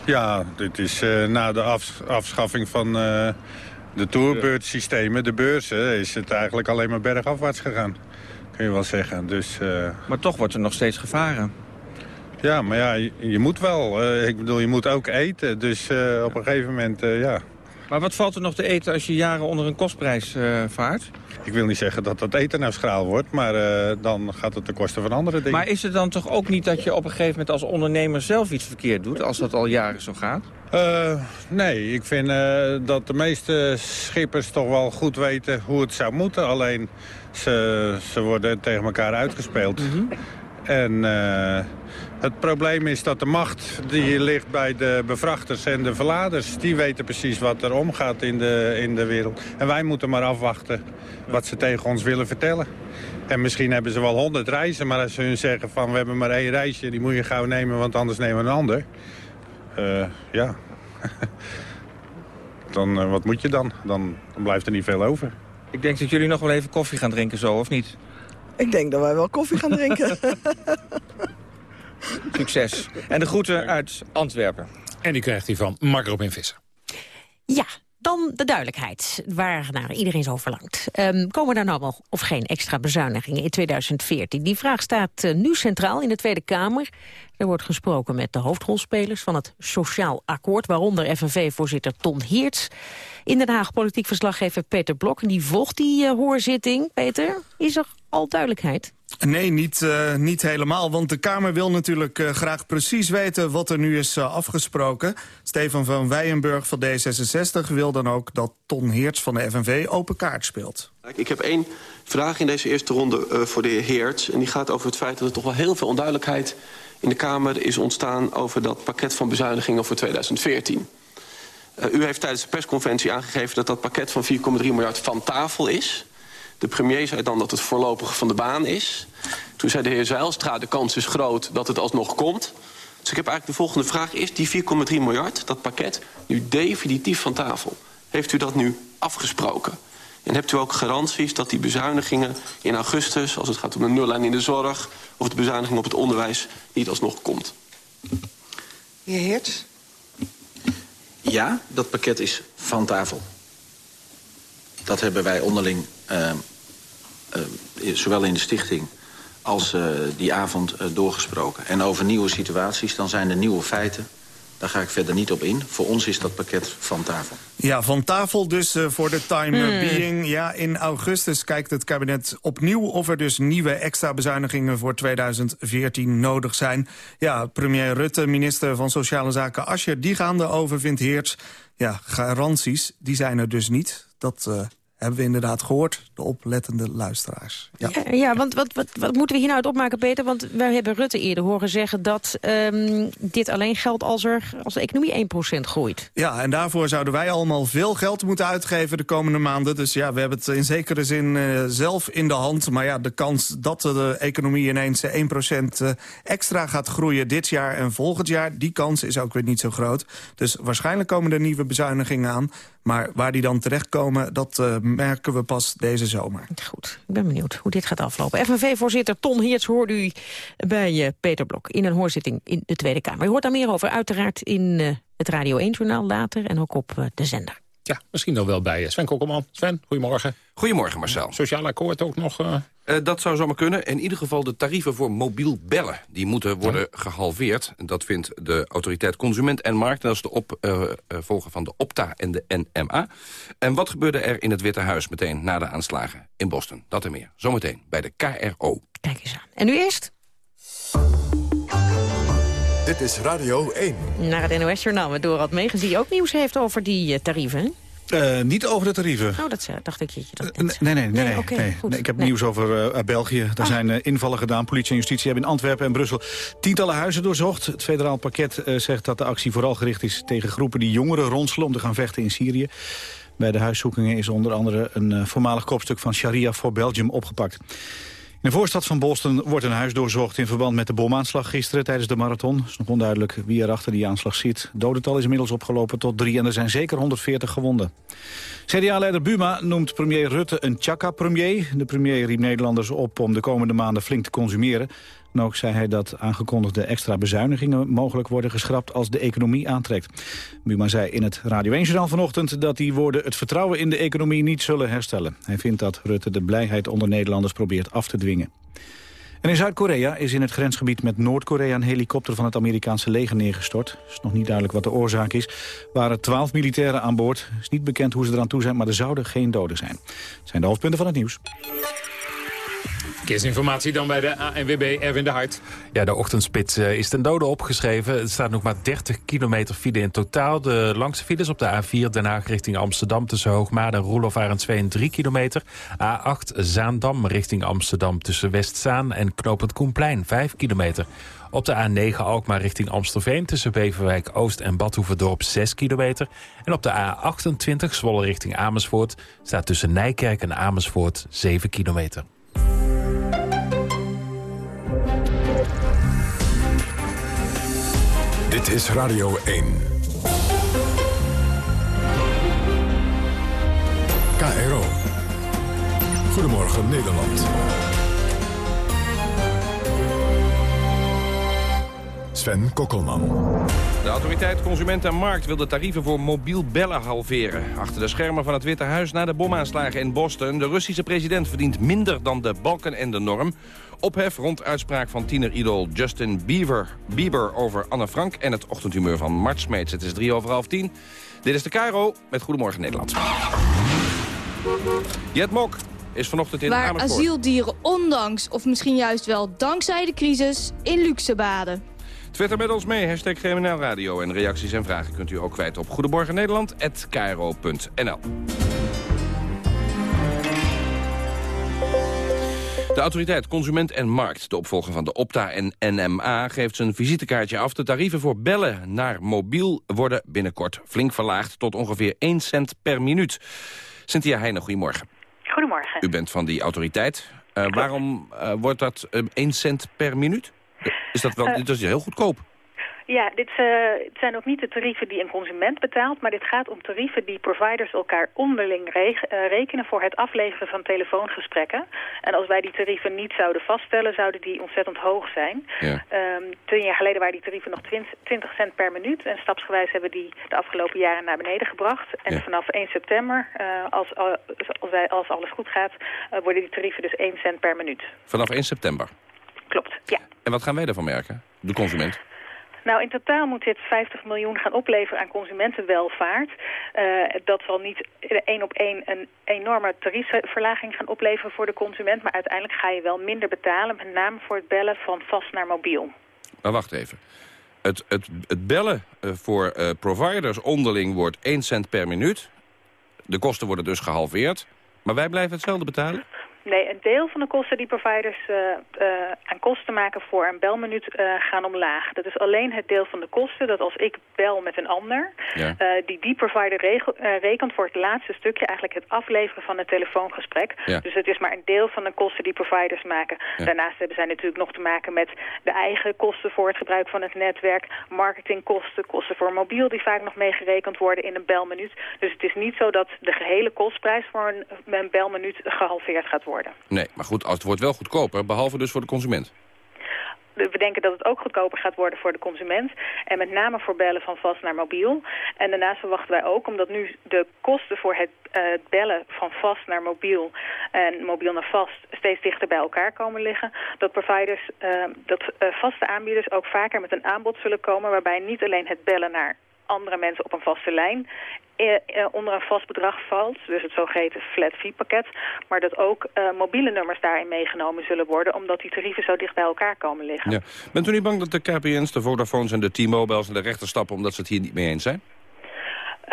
Ja, dit is na de af- afschaffing van de tourbeurtsystemen, de beurzen... is het eigenlijk alleen maar bergafwaarts gegaan. Kun je wel zeggen. Dus, Maar toch wordt er nog steeds gevaren. Ja, maar ja, je, je moet wel. Eh, ik bedoel, je moet ook eten. Dus eh, op een gegeven moment, eh, ja... Maar wat valt er nog te eten als je jaren onder een kostprijs vaart? Ik wil niet zeggen dat dat eten nou schraal wordt, maar dan gaat het ten koste van andere dingen. Maar is het dan toch ook niet dat je op een gegeven moment als ondernemer zelf iets verkeerd doet... als dat al jaren zo gaat? Nee, ik vind dat de meeste schippers toch wel goed weten hoe het zou moeten. Alleen ze, ze worden tegen elkaar uitgespeeld. En eh, het probleem is dat de macht die ligt bij de bevrachters en de verladers... die weten precies wat er omgaat in de, in de wereld. En wij moeten maar afwachten wat ze tegen ons willen vertellen. En misschien hebben ze wel honderd reizen, maar als ze hun zeggen van... we hebben maar één reisje, die moet je gauw nemen, want anders nemen we een ander... Eh, ja. dan, eh, wat moet je dan? dan? Dan blijft er niet veel over. Ik denk dat jullie nog wel even koffie gaan drinken zo, of niet? Ik denk dat wij wel koffie gaan drinken. Succes. En de groeten uit Antwerpen. En die krijgt hij van Mark Robin Visser. Ja, dan de duidelijkheid, waar naar iedereen zo verlangt. Ehm, komen er nou wel of geen extra bezuinigingen in 2014? Die vraag staat eh, nu centraal in de Tweede Kamer. Er wordt gesproken met de hoofdrolspelers van het Sociaal Akkoord... waaronder FNV-voorzitter Ton Heerts. In Den Haag politiek verslaggever Peter Blok. En die volgt die eh, hoorzitting. Peter, is er al duidelijkheid? Nee, niet, uh, niet helemaal. Want de Kamer wil natuurlijk uh, graag precies weten wat er nu is uh, afgesproken. Stefan van Weijenburg van D66 wil dan ook dat Ton Heerts van de FNV open kaart speelt. Ik heb één vraag in deze eerste ronde voor de heer Heerts. En die gaat over het feit dat er toch wel heel veel onduidelijkheid in de Kamer is ontstaan... over dat pakket van bezuinigingen voor 2014. Uh, u heeft tijdens de persconferentie aangegeven dat dat pakket van 4,3 miljard van tafel is... De premier zei dan dat het voorlopig van de baan is. Toen zei de heer Zijlstra, de kans is groot dat het alsnog komt. Dus ik heb eigenlijk de volgende vraag. Is die 4,3 miljard, dat pakket, nu definitief van tafel? Heeft u dat nu afgesproken? En hebt u ook garanties dat die bezuinigingen in augustus... als het gaat om de nullijn in de zorg... of de bezuiniging op het onderwijs niet alsnog komt? Heer Heerts? Ja, dat pakket is van tafel. Dat hebben wij onderling, uh, uh, zowel in de stichting als uh, die avond doorgesproken. En over nieuwe situaties, dan zijn er nieuwe feiten. Daar ga ik verder niet op in. Voor ons is dat pakket van tafel. Ja, van tafel dus uh, voor de time Hmm. being. Ja, in augustus kijkt het kabinet opnieuw of er dus nieuwe extra bezuinigingen voor 2014 nodig zijn. Ja, premier Rutte, minister van Sociale Zaken Ascher, die gaan erover, vindt Heerts. Ja, garanties, die zijn er dus niet. Dat uh, hebben we inderdaad gehoord, de oplettende luisteraars. Ja, ja, ja want wat, wat, wat moeten we hier nou uit opmaken, Peter? Want wij hebben Rutte eerder horen zeggen dat um, dit alleen geldt als, er, als de economie 1% groeit. Ja, en daarvoor zouden wij allemaal veel geld moeten uitgeven de komende maanden. Dus ja, we hebben het in zekere zin uh, zelf in de hand. Maar ja, de kans dat de economie ineens 1% uh, extra gaat groeien dit jaar en volgend jaar... die kans is ook weer niet zo groot. Dus waarschijnlijk komen er nieuwe bezuinigingen aan. Maar waar die dan terechtkomen, dat uh, merken we pas deze zomer. Goed, ik ben benieuwd hoe dit gaat aflopen. FNV-voorzitter Ton Heerts hoorde u bij uh, Peter Blok... in een hoorzitting in de Tweede Kamer. Je hoort daar meer over uiteraard in uh, het Radio 1-journaal later... en ook op de zender. Ja, misschien nog wel bij Sven Kokkelman. Sven, goedemorgen. Goedemorgen, Marcel. Sociaal akkoord ook nog... Uh... Uh, dat zou zomaar kunnen. In ieder geval de tarieven voor mobiel bellen. Die moeten worden ja. gehalveerd. Dat vindt de autoriteit Consument en Markt. Dat is de opvolger uh, van de Opta en de NMA. En wat gebeurde er in het Witte Huis meteen na de aanslagen in Boston? Dat en meer. Zometeen bij de KRO. Kijk eens aan. En nu eerst... Dit is Radio 1. Naar het NOS-journaal met Dorad Megens, die ook nieuws heeft over die uh, tarieven. Uh, niet over de tarieven. Oh, dat dacht ik. Dat uh, nee, nee, nee. nee, nee, okay, nee. nee ik heb nee. nieuws over uh, België. Daar ah. zijn invallen gedaan. Politie en justitie hebben in Antwerpen en Brussel tientallen huizen doorzocht. Het federaal pakket zegt dat de actie vooral gericht is tegen groepen die jongeren ronselen om te gaan vechten in Syrië. Bij de huiszoekingen is onder andere een voormalig kopstuk van Sharia voor Belgium opgepakt. De voorstad van Boston wordt een huis doorzocht in verband met de bomaanslag gisteren tijdens de marathon. Het is nog onduidelijk wie er achter die aanslag zit. Dodental is inmiddels opgelopen tot drie en er zijn zeker 140 gewonden. CDA-leider Buma noemt premier Rutte een tjaka-premier. De premier riep Nederlanders op om de komende maanden flink te consumeren. En ook zei hij dat aangekondigde extra bezuinigingen mogelijk worden geschrapt als de economie aantrekt. Buma zei in het Radio 1-journaal vanochtend dat die woorden het vertrouwen in de economie niet zullen herstellen. Hij vindt dat Rutte de blijheid onder Nederlanders probeert af te dwingen. En in Zuid-Korea is in het grensgebied met Noord-Korea... een helikopter van het Amerikaanse leger neergestort. Het is nog niet duidelijk wat de oorzaak is. Er waren twaalf militairen aan boord. Het is niet bekend hoe ze eraan toe zijn, maar er zouden geen doden zijn. Zijn de hoofdpunten van het nieuws. Verkeersinformatie dan bij de ANWB Erwin de Hart. Ja, de ochtendspits uh, is ten dode opgeschreven. Het staat nog maar 30 kilometer file in totaal. De langste files op de A4 Den Haag richting Amsterdam... tussen Hoogmaar en Roelof Arendsveen 3 kilometer. A8 Zaandam richting Amsterdam tussen Westzaan en Knopend Koenplein 5 kilometer. Op de A9 Alkmaar richting Amstelveen tussen Beverwijk Oost en Badhoevedorp 6 kilometer. En op de A28 Zwolle richting Amersfoort staat tussen Nijkerk en Amersfoort 7 kilometer. Dit is Radio 1. KRO. Goedemorgen Nederland. Sven Kokkelman. De autoriteit Consument en Markt wil de tarieven voor mobiel bellen halveren. Achter de schermen van het Witte Huis na de bomaanslagen in Boston. De Russische president verdient minder dan de balken en de norm. Ophef rond uitspraak van tieneridol Justin Bieber, Bieber over Anne Frank... en het ochtendhumeur van Mart Smeets. Het is drie over half tien. Dit is de Cairo met Goedemorgen Nederland. Jet Mok is vanochtend in Waar Amersfoort. asieldieren ondanks, of misschien juist wel dankzij de crisis... in luxe baden. Twitter met ons mee, hashtag GMNL Radio. En reacties en vragen kunt u ook kwijt op goedemorgennederland.nl. De autoriteit Consument en Markt, de opvolger van de Opta en NMA... geeft zijn visitekaartje af. De tarieven voor bellen naar mobiel worden binnenkort flink verlaagd... tot ongeveer 1 cent per minuut. Cynthia Heijnen, goedemorgen. Goedemorgen. U bent van die autoriteit. Uh, waarom uh, wordt dat uh, 1 cent per minuut? Is dat wel dat is heel goedkoop? Ja, dit uh, zijn ook niet de tarieven die een consument betaalt... maar dit gaat om tarieven die providers elkaar onderling re uh, rekenen... voor het afleveren van telefoongesprekken. En als wij die tarieven niet zouden vaststellen... zouden die ontzettend hoog zijn. Ja. Um, twee jaar geleden waren die tarieven nog 20, 20 cent per minuut... en stapsgewijs hebben die de afgelopen jaren naar beneden gebracht. En Ja. vanaf 1 september, uh, als, als, wij, als alles goed gaat... worden die tarieven dus 1 cent per minuut. Vanaf 1 september. Klopt, ja. En wat gaan wij daarvan merken? De consument? Nou, in totaal moet dit 50 miljoen gaan opleveren aan consumentenwelvaart. Uh, dat zal niet één op één een enorme tariefverlaging gaan opleveren voor de consument. Maar uiteindelijk ga je wel minder betalen, met name voor het bellen van vast naar mobiel. Maar wacht even. Het, het, het bellen uh, voor uh, providers onderling wordt 1 cent per minuut. De kosten worden dus gehalveerd. Maar wij blijven hetzelfde betalen? Nee, een deel van de kosten die providers uh, uh, aan kosten maken voor een belminuut uh, gaan omlaag. Dat is alleen het deel van de kosten dat als ik bel met een ander, ja. die die provider regel, rekent voor het laatste stukje, eigenlijk het afleveren van het telefoongesprek. Ja. Dus het is maar een deel van de kosten die providers maken. Ja. Daarnaast hebben zij natuurlijk nog te maken met de eigen kosten voor het gebruik van het netwerk, marketingkosten, kosten voor mobiel die vaak nog meegerekend worden in een belminuut. Dus het is niet zo dat de gehele kostprijs voor een, een belminuut gehalveerd gaat worden worden. Nee, maar goed, als het wordt wel goedkoper, behalve dus voor de consument. We denken dat het ook goedkoper gaat worden voor de consument. En met name voor bellen van vast naar mobiel. En daarnaast verwachten wij ook, omdat nu de kosten voor het uh, bellen van vast naar mobiel en mobiel naar vast steeds dichter bij elkaar komen liggen, dat providers, uh, dat uh, vaste aanbieders ook vaker met een aanbod zullen komen waarbij niet alleen het bellen naar andere mensen op een vaste lijn eh, eh, onder een vast bedrag valt, dus het zogeheten flat fee pakket, maar dat ook uh, mobiele nummers daarin meegenomen zullen worden, omdat die tarieven zo dicht bij elkaar komen liggen. Ja. Bent u niet bang dat de KPN's, de Vodafones en de T-Mobiles en de rechter stappen omdat ze het hier niet mee eens zijn?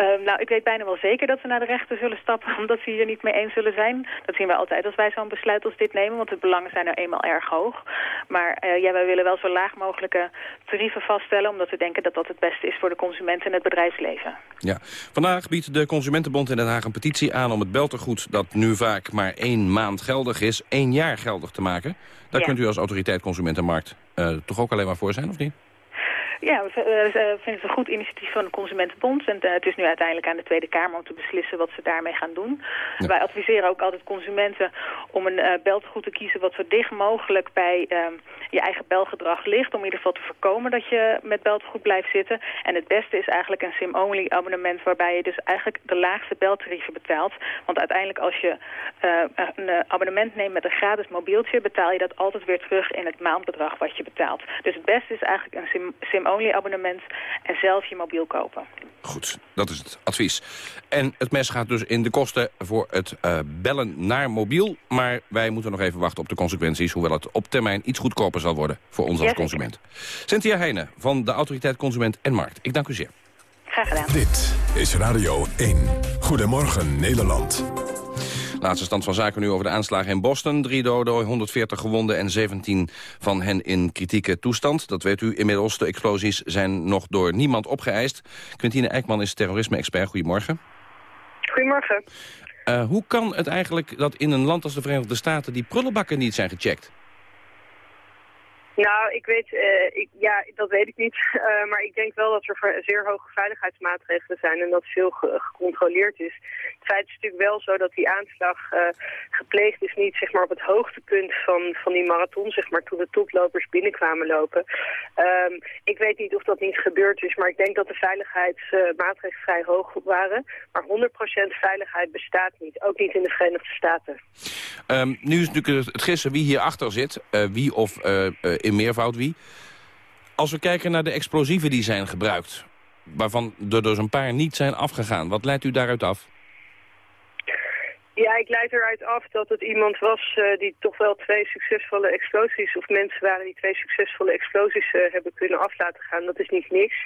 Uh, nou, ik weet bijna wel zeker dat ze naar de rechter zullen stappen... omdat ze hier niet mee eens zullen zijn. Dat zien wij altijd als wij zo'n besluit als dit nemen... want de belangen zijn nou eenmaal erg hoog. Maar uh, ja, wij willen wel zo laag mogelijke tarieven vaststellen... omdat we denken dat dat het beste is voor de consument en het bedrijfsleven. Ja. Vandaag biedt de Consumentenbond in Den Haag een petitie aan... om het beltegoed dat nu vaak maar één maand geldig is... één jaar geldig te maken. Daar ja. kunt u als autoriteit Consumentenmarkt uh, toch ook alleen maar voor zijn, of niet? Ja, we, vinden het een goed initiatief van de Consumentenbond. En uh, het is nu uiteindelijk aan de Tweede Kamer om te beslissen wat ze daarmee gaan doen. Ja. Wij adviseren ook altijd consumenten om een uh, beltegoed te kiezen wat zo dicht mogelijk bij uh, je eigen belgedrag ligt. Om in ieder geval te voorkomen dat je met beltegoed blijft zitten. En het beste is eigenlijk een SIM-only abonnement waarbij je dus eigenlijk de laagste beltarieven betaalt. Want uiteindelijk als je uh, een abonnement neemt met een gratis mobieltje betaal je dat altijd weer terug in het maandbedrag wat je betaalt. Dus het beste is eigenlijk een SIM, SIM only abonnement en zelf je mobiel kopen. Goed, dat is het advies. En het mes gaat dus in de kosten voor het uh, bellen naar mobiel. Maar wij moeten nog even wachten op de consequenties... hoewel het op termijn iets goedkoper zal worden voor ons als consument. Cynthia Heijnen van de Autoriteit Consument en Markt. Ik dank u zeer. Graag gedaan. Dit is Radio 1. Goedemorgen Nederland. Laatste stand van zaken nu over de aanslagen in Boston. Drie doden, 140 gewonden en 17 van hen in kritieke toestand. Dat weet u inmiddels. De explosies zijn nog door niemand opgeëist. Quintine Eijkman is terrorisme-expert. Goedemorgen. Goedemorgen. Uh, hoe kan het eigenlijk dat in een land als de Verenigde Staten... die prullenbakken niet zijn gecheckt? Nou, ik weet, uh, ik, ja, dat weet ik niet. Uh, maar ik denk wel dat er zeer hoge veiligheidsmaatregelen zijn en dat veel ge gecontroleerd is. Het feit is natuurlijk wel zo dat die aanslag uh, gepleegd is niet zeg maar, op het hoogtepunt van, van die marathon, zeg maar, toen de toplopers binnenkwamen lopen. Um, ik weet niet of dat niet gebeurd is, maar ik denk dat de veiligheidsmaatregelen vrij hoog waren. Maar 100% veiligheid bestaat niet, ook niet in de Verenigde Staten. Um, nu is natuurlijk het gissen wie hierachter zit, wie of in meervoud wie. Als we kijken naar de explosieven die zijn gebruikt... waarvan er dus een paar niet zijn afgegaan, wat leidt u daaruit af? Ja, ik leid eruit af dat het iemand was uh, die toch wel twee succesvolle explosies... of mensen waren die twee succesvolle explosies uh, hebben kunnen af laten gaan. Dat is niet niks.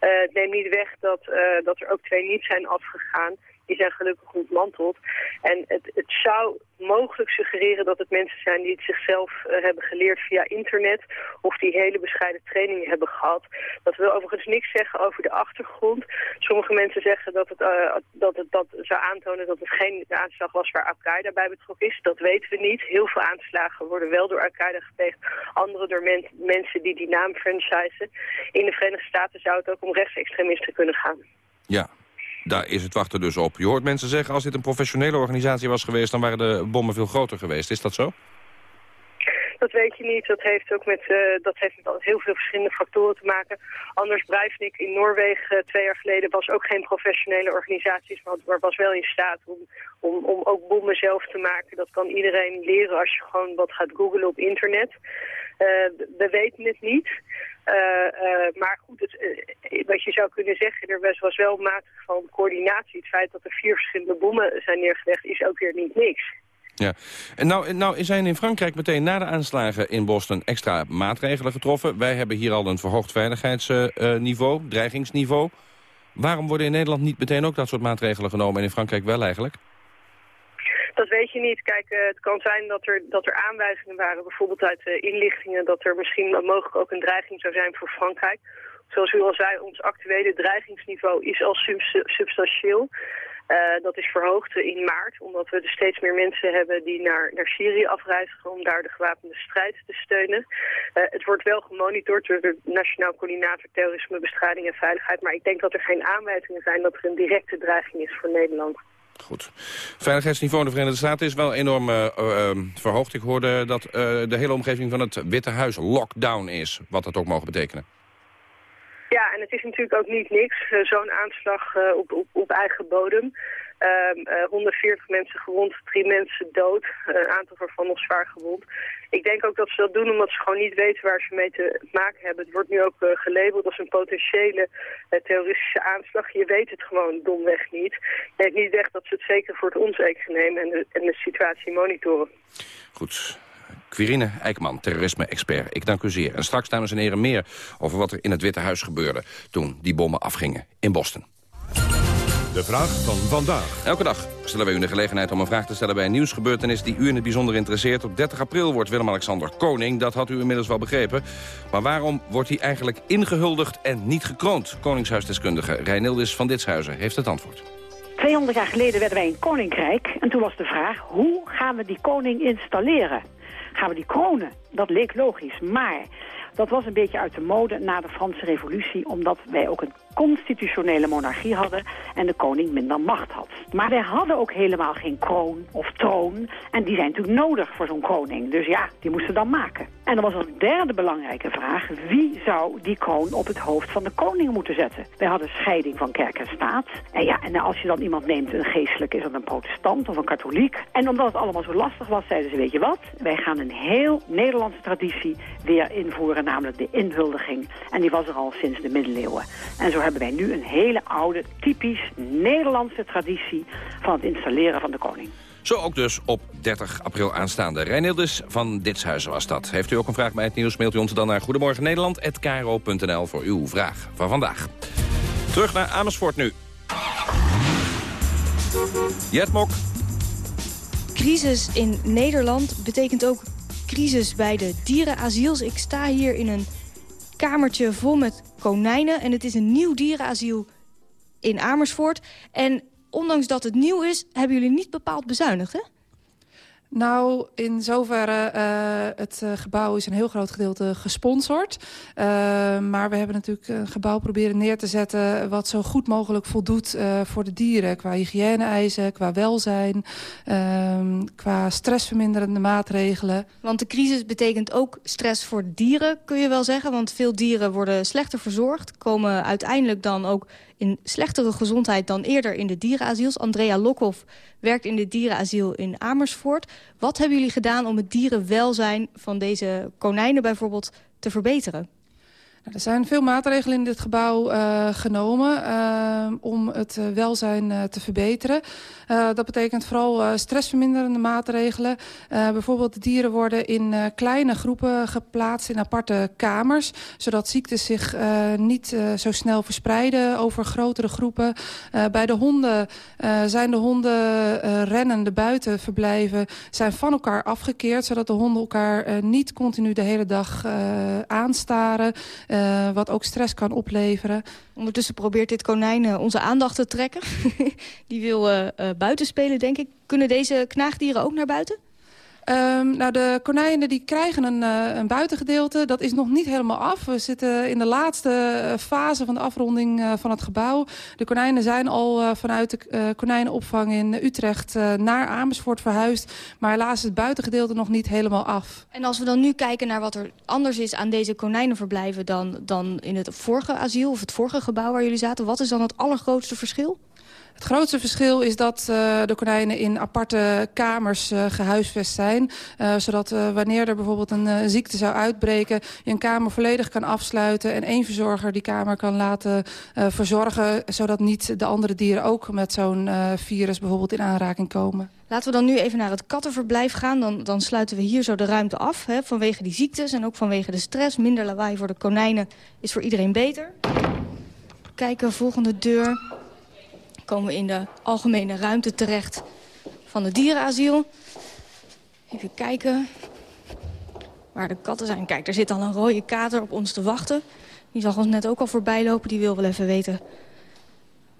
Uh, het neemt niet weg dat, dat er ook twee niet zijn afgegaan die zijn gelukkig ontmanteld. En het, het zou mogelijk suggereren dat het mensen zijn die het zichzelf uh, hebben geleerd via internet of die hele bescheiden trainingen hebben gehad. Dat wil overigens niks zeggen over de achtergrond. Sommige mensen zeggen dat het, uh, dat, het dat zou aantonen dat het geen aanslag was waar Al-Qaeda bij betrokken is. Dat weten we niet. Heel veel aanslagen worden wel door Al-Qaeda gepleegd, andere door men mensen die die naam franchisen. In de Verenigde Staten zou het ook om rechtsextremisten kunnen gaan. Ja, daar is het wachten dus op. Je hoort mensen zeggen, als dit een professionele organisatie was geweest... dan waren de bommen veel groter geweest. Is dat zo? Dat weet je niet. Dat heeft ook met, uh, dat heeft met heel veel verschillende factoren te maken. Anders Breivik in Noorwegen uh, twee jaar geleden was ook geen professionele organisatie, maar was wel in staat om, om, om ook bommen zelf te maken. Dat kan iedereen leren als je gewoon wat gaat googlen op internet. Uh, we weten het niet. Uh, uh, maar goed, het, wat je zou kunnen zeggen, er was, was wel matig van coördinatie. Het feit dat er vier verschillende bommen zijn neergelegd is ook weer niet niks. Ja, en nou, nou zijn in Frankrijk meteen na de aanslagen in Boston extra maatregelen getroffen. Wij hebben hier al een verhoogd veiligheidsniveau, dreigingsniveau. Waarom worden in Nederland niet meteen ook dat soort maatregelen genomen en in Frankrijk wel eigenlijk? Dat weet je niet. Kijk, uh, het kan zijn dat er, dat er aanwijzingen waren, bijvoorbeeld uit uh, inlichtingen, dat er misschien mogelijk ook een dreiging zou zijn voor Frankrijk. Zoals u al zei, ons actuele dreigingsniveau is al substantieel. Uh, dat is verhoogd in maart, omdat we er steeds meer mensen hebben die naar, naar Syrië afreizen om daar de gewapende strijd te steunen. Het wordt wel gemonitord door de Nationaal Coördinator Terrorisme, Bestrijding en Veiligheid, maar ik denk dat er geen aanwijzingen zijn dat er een directe dreiging is voor Nederland. Goed. Veiligheidsniveau in de Verenigde Staten is wel enorm uh, uh, verhoogd. Ik hoorde dat uh, de hele omgeving van het Witte Huis lockdown is. Wat dat ook mogen betekenen. Ja, en het is natuurlijk ook niet niks. Zo'n aanslag op, op, op eigen bodem. Uh, 140 mensen gewond, drie mensen dood. Een aantal waarvan nog zwaar gewond. Ik denk ook dat ze dat doen omdat ze gewoon niet weten waar ze mee te maken hebben. Het wordt nu ook uh, gelabeld als een potentiële terroristische aanslag. Je weet het gewoon domweg niet. Je weet niet weg dat ze het zeker voor het onzeker nemen en de, en de situatie monitoren. Goed. Quirine Eikman, terrorisme-expert. Ik dank u zeer. En straks, dames en heren, meer over wat er in het Witte Huis gebeurde... toen die bommen afgingen in Boston. De vraag van vandaag. Elke dag stellen wij u de gelegenheid om een vraag te stellen bij een nieuwsgebeurtenis die u in het bijzonder interesseert. Op 30 april wordt Willem-Alexander koning, dat had u inmiddels wel begrepen. Maar waarom wordt hij eigenlijk ingehuldigd en niet gekroond? Koningshuisdeskundige Reinildis van Ditshuizen heeft het antwoord. 200 jaar geleden werden wij een koninkrijk en toen was de vraag... hoe gaan we die koning installeren? Gaan we die kronen? Dat leek logisch, maar dat was een beetje uit de mode na de Franse revolutie... omdat wij ook een constitutionele monarchie hadden en de koning minder macht had. Maar wij hadden ook helemaal geen kroon of troon en die zijn natuurlijk nodig voor zo'n koning. Dus ja, die moesten dan maken. En dan was een derde belangrijke vraag, wie zou die kroon op het hoofd van de koning moeten zetten? Wij hadden scheiding van kerk en staat. En ja, en als je dan iemand neemt, een geestelijke, is dat een protestant of een katholiek. En omdat het allemaal zo lastig was, zeiden ze, weet je wat? Wij gaan een heel Nederlandse traditie weer invoeren, namelijk de inhuldiging. En die was er al sinds de middeleeuwen. En zo hebben wij nu een hele oude, typisch Nederlandse traditie van het installeren van de koning. Zo ook dus op 30 april aanstaande. Reinildes van Ditshuizen was dat. Heeft u ook een vraag bij het nieuws, mailt u ons dan naar Goedemorgen Nederland@kro.nl voor uw vraag van vandaag. Terug naar Amersfoort nu. Jetmok. Crisis in Nederland betekent ook crisis bij de dierenasiels. Ik sta hier in een kamertje vol met konijnen. En het is een nieuw dierenasiel in Amersfoort. En ondanks dat het nieuw is, hebben jullie niet bepaald bezuinigd, hè? Nou, in zoverre, uh, het uh, gebouw is een heel groot gedeelte gesponsord. Uh, maar we hebben natuurlijk een gebouw proberen neer te zetten... wat zo goed mogelijk voldoet voor de dieren. Qua hygiëne-eisen, qua welzijn, ehm, qua stressverminderende maatregelen. Want de crisis betekent ook stress voor dieren, kun je wel zeggen. Want veel dieren worden slechter verzorgd. Komen uiteindelijk dan ook in slechtere gezondheid dan eerder in de dierenasiels. Andrea Lokhoff werkt in de dierenasiel in Amersfoort. Wat hebben jullie gedaan om het dierenwelzijn van deze konijnen bijvoorbeeld te verbeteren? Er zijn veel maatregelen in dit gebouw uh, genomen uh, om het uh, welzijn te verbeteren. dat betekent vooral stressverminderende maatregelen. bijvoorbeeld de dieren worden in kleine groepen geplaatst in aparte kamers. Zodat ziektes zich niet zo snel verspreiden over grotere groepen. bij de honden zijn de honden rennende buiten verblijven. Zijn van elkaar afgekeerd. Zodat de honden elkaar niet continu de hele dag aanstaren. Uh, wat ook stress kan opleveren. Ondertussen probeert dit konijn uh, onze aandacht te trekken. Die wil uh, buiten spelen, denk ik. Kunnen deze knaagdieren ook naar buiten? Um, nou, de konijnen die krijgen een, uh, een buitengedeelte. Dat is nog niet helemaal af. We zitten in de laatste eh, fase van de afronding uh, van het gebouw. De konijnen zijn al vanuit de konijnenopvang in Utrecht naar Amersfoort verhuisd. Maar helaas is het buitengedeelte nog niet helemaal af. En als we dan nu kijken naar wat er anders is aan deze konijnenverblijven... dan, dan in het vorige asiel of het vorige gebouw waar jullie zaten... wat is dan het allergrootste verschil? Het grootste verschil is dat uh, de konijnen in aparte kamers uh, gehuisvest zijn. Uh, zodat wanneer er bijvoorbeeld een ziekte zou uitbreken... je een kamer volledig kan afsluiten... en één verzorger die kamer kan laten verzorgen... zodat niet de andere dieren ook met zo'n virus bijvoorbeeld in aanraking komen. Laten we dan nu even naar het kattenverblijf gaan. Dan, dan sluiten we hier zo de ruimte af. Hè, vanwege die ziektes en ook vanwege de stress. Minder lawaai voor de konijnen is voor iedereen beter. Kijken, volgende deur komen we in de algemene ruimte terecht van het dierenasiel. Even kijken waar de katten zijn. Kijk, er zit al een rode kater op ons te wachten. Die zag ons net ook al voorbij lopen. Die wil wel even weten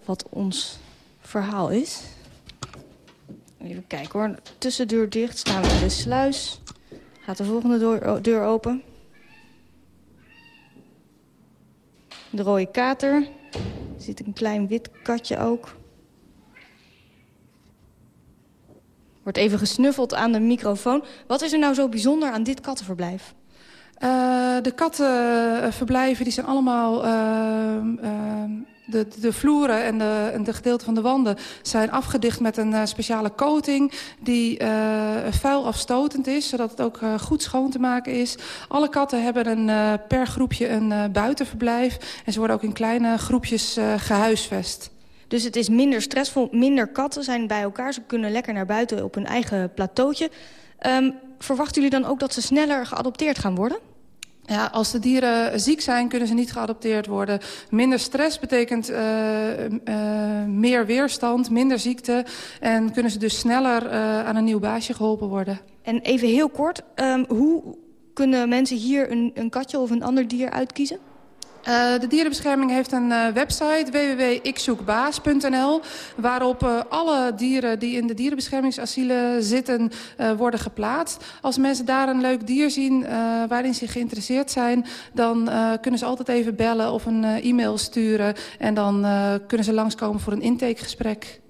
wat ons verhaal is. Even kijken hoor. Tussendeur dicht. Staan we in de sluis. Gaat de volgende deur, deur open. De rode kater. Er zit een klein wit katje ook. Wordt even gesnuffeld aan de microfoon. Wat is er nou zo bijzonder aan dit kattenverblijf? Uh, de kattenverblijven die zijn allemaal... Uh, uh, de, de vloeren en de, en de gedeelten van de wanden zijn afgedicht met een speciale coating... die vuilafstotend is, zodat het ook goed schoon te maken is. Alle katten hebben een, per groepje een buitenverblijf... en ze worden ook in kleine groepjes gehuisvest. Dus het is minder stressvol, minder katten zijn bij elkaar. Ze kunnen lekker naar buiten op hun eigen plateautje. Um, verwachten jullie dan ook dat ze sneller geadopteerd gaan worden? Ja, als de dieren ziek zijn, kunnen ze niet geadopteerd worden. Minder stress betekent uh, uh, meer weerstand, minder ziekte... en kunnen ze dus sneller uh, aan een nieuw baasje geholpen worden. En even heel kort, um, hoe kunnen mensen hier een, een katje of een ander dier uitkiezen? Uh, de dierenbescherming heeft een uh, website www.ikzoekbaas.nl waarop uh, alle dieren die in de dierenbeschermingsasielen zitten worden geplaatst. Als mensen daar een leuk dier zien waarin ze geïnteresseerd zijn, dan kunnen ze altijd even bellen of een e-mail sturen en dan kunnen ze langskomen voor een intakegesprek.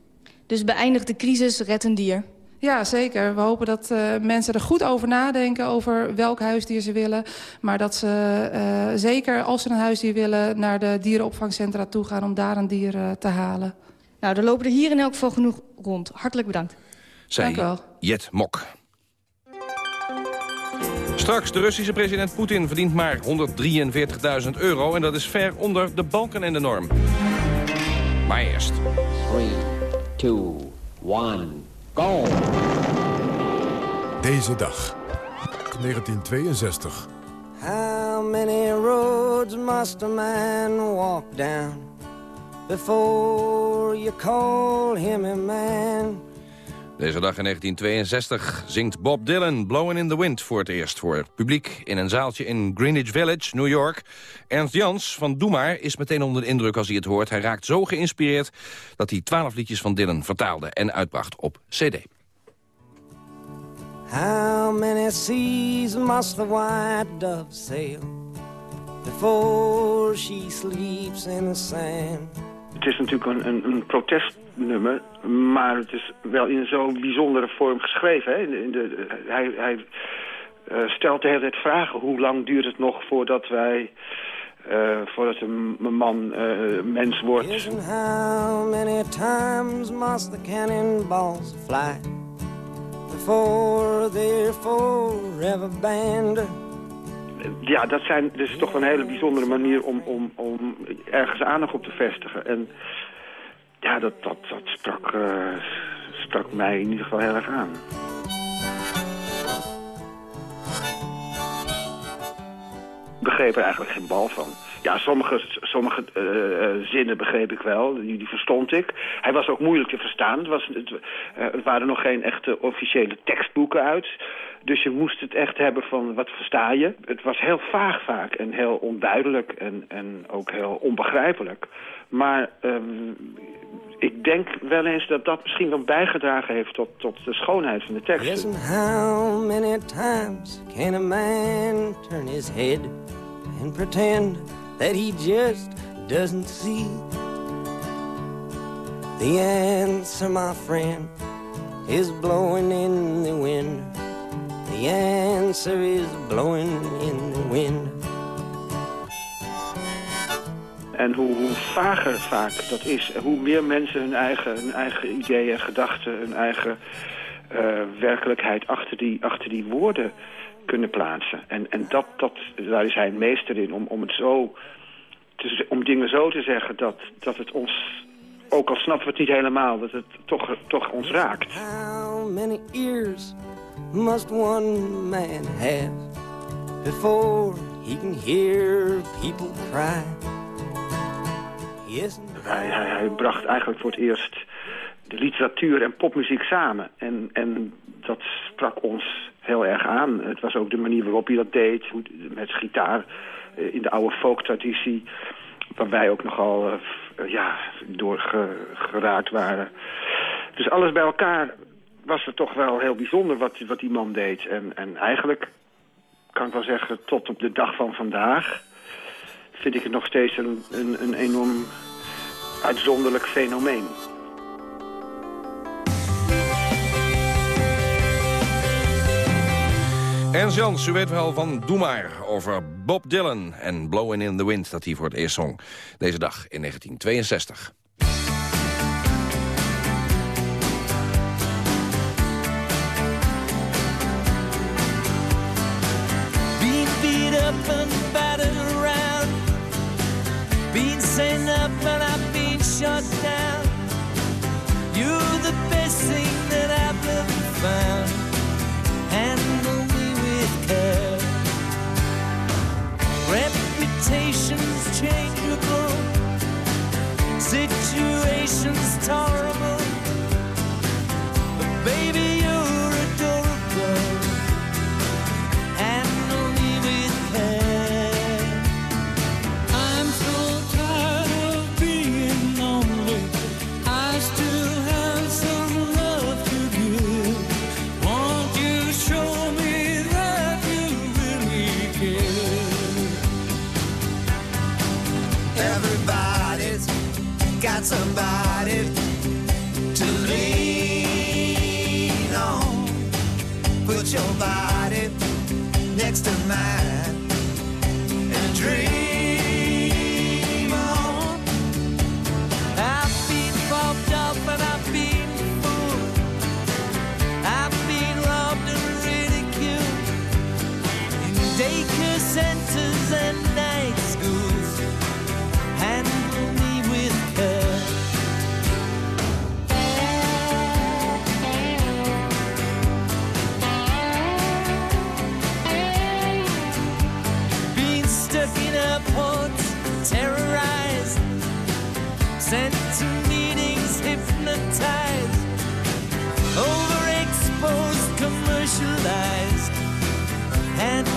Dus beëindigt de crisis, red een dier? Ja, zeker. We hopen dat uh, mensen er goed over nadenken over welk huisdier ze willen. Maar dat ze uh, zeker als ze een huisdier willen naar de dierenopvangcentra toe gaan om daar een dier uh, te halen. Nou, er lopen er hier in elk geval genoeg rond. Hartelijk bedankt. Zij Dank u wel. Jet Mok. Straks, de Russische president Poetin verdient maar 143.000 euro... en dat is ver onder de balken en de norm. Maar eerst. 3, 2, 1... Go! Deze dag, 1962. How many roads must a man walk down before you call him a man? Deze dag in 1962 zingt Bob Dylan Blowing in the Wind voor het eerst voor het publiek in een zaaltje in Greenwich Village, New York. Ernst Jans van Doe Maar is meteen onder de indruk als hij het hoort. Hij raakt zo geïnspireerd dat hij twaalf liedjes van Dylan vertaalde en uitbracht op cd. How many seas must the white dove sail before she sleeps in the sand? Het is natuurlijk een, een, protestnummer, maar het is wel in zo'n bijzondere vorm geschreven. Hè? De, hij hij uh, stelt de hele tijd vragen. Hoe lang duurt het nog voordat wij... Uh, voordat een man uh, mens wordt. How many times must the cannonballs fly? Ja, dat, zijn, dat is toch een hele bijzondere manier om, om, om ergens aandacht op te vestigen. En ja, dat, dat, dat sprak, uh, sprak mij in ieder geval heel erg aan. Ik begreep er eigenlijk geen bal van. Ja, sommige, sommige uh, zinnen begreep ik wel, die, verstond ik. Hij was ook moeilijk te verstaan. Het, was, het, er waren nog geen echte officiële tekstboeken uit. Dus je moest het echt hebben van, wat versta je? Het was heel vaag vaak en heel onduidelijk en, en ook heel onbegrijpelijk. Maar um, ik denk wel eens dat dat misschien wel bijgedragen heeft tot, tot de schoonheid van de tekst. How many times can a man turn his head and pretend that he just doesn't see? The answer, my friend, is blowing in the wind. The answer is blowing in the wind. En hoe, hoe vager vaak dat is, hoe meer mensen hun eigen, hun eigen ideeën, gedachten, hun eigen uh, werkelijkheid achter die, achter die woorden kunnen plaatsen. En, en dat, dat, daar is hij een meester in, om, om, het zo te, om dingen zo te zeggen dat, dat het ons, ook al snappen we het niet helemaal, dat het toch, toch ons raakt. How many ears must one man have before he can hear people cry? Yes. Hij, hij, hij bracht eigenlijk voor het eerst literatuur en popmuziek samen. En, en dat sprak ons heel erg aan. Het was ook de manier waarop hij dat deed, met gitaar in de oude folktraditie, waar wij ook nogal ja, door geraakt waren. Dus alles bij elkaar was het toch wel heel bijzonder wat, wat die man deed. En, en eigenlijk kan ik wel zeggen, tot op de dag van vandaag... vind ik het nog steeds een, een, een enorm uitzonderlijk fenomeen. En Jans, u weet wel van Doe maar over Bob Dylan en Blowing in the Wind... dat hij voor het eerst zong deze dag in 1962. up and battered around. Been sent up and I've shot down. You're the best thing that I've ever found. Somebody to lean on. Put your body next to mine sent to meetings hypnotized, overexposed, commercialized, and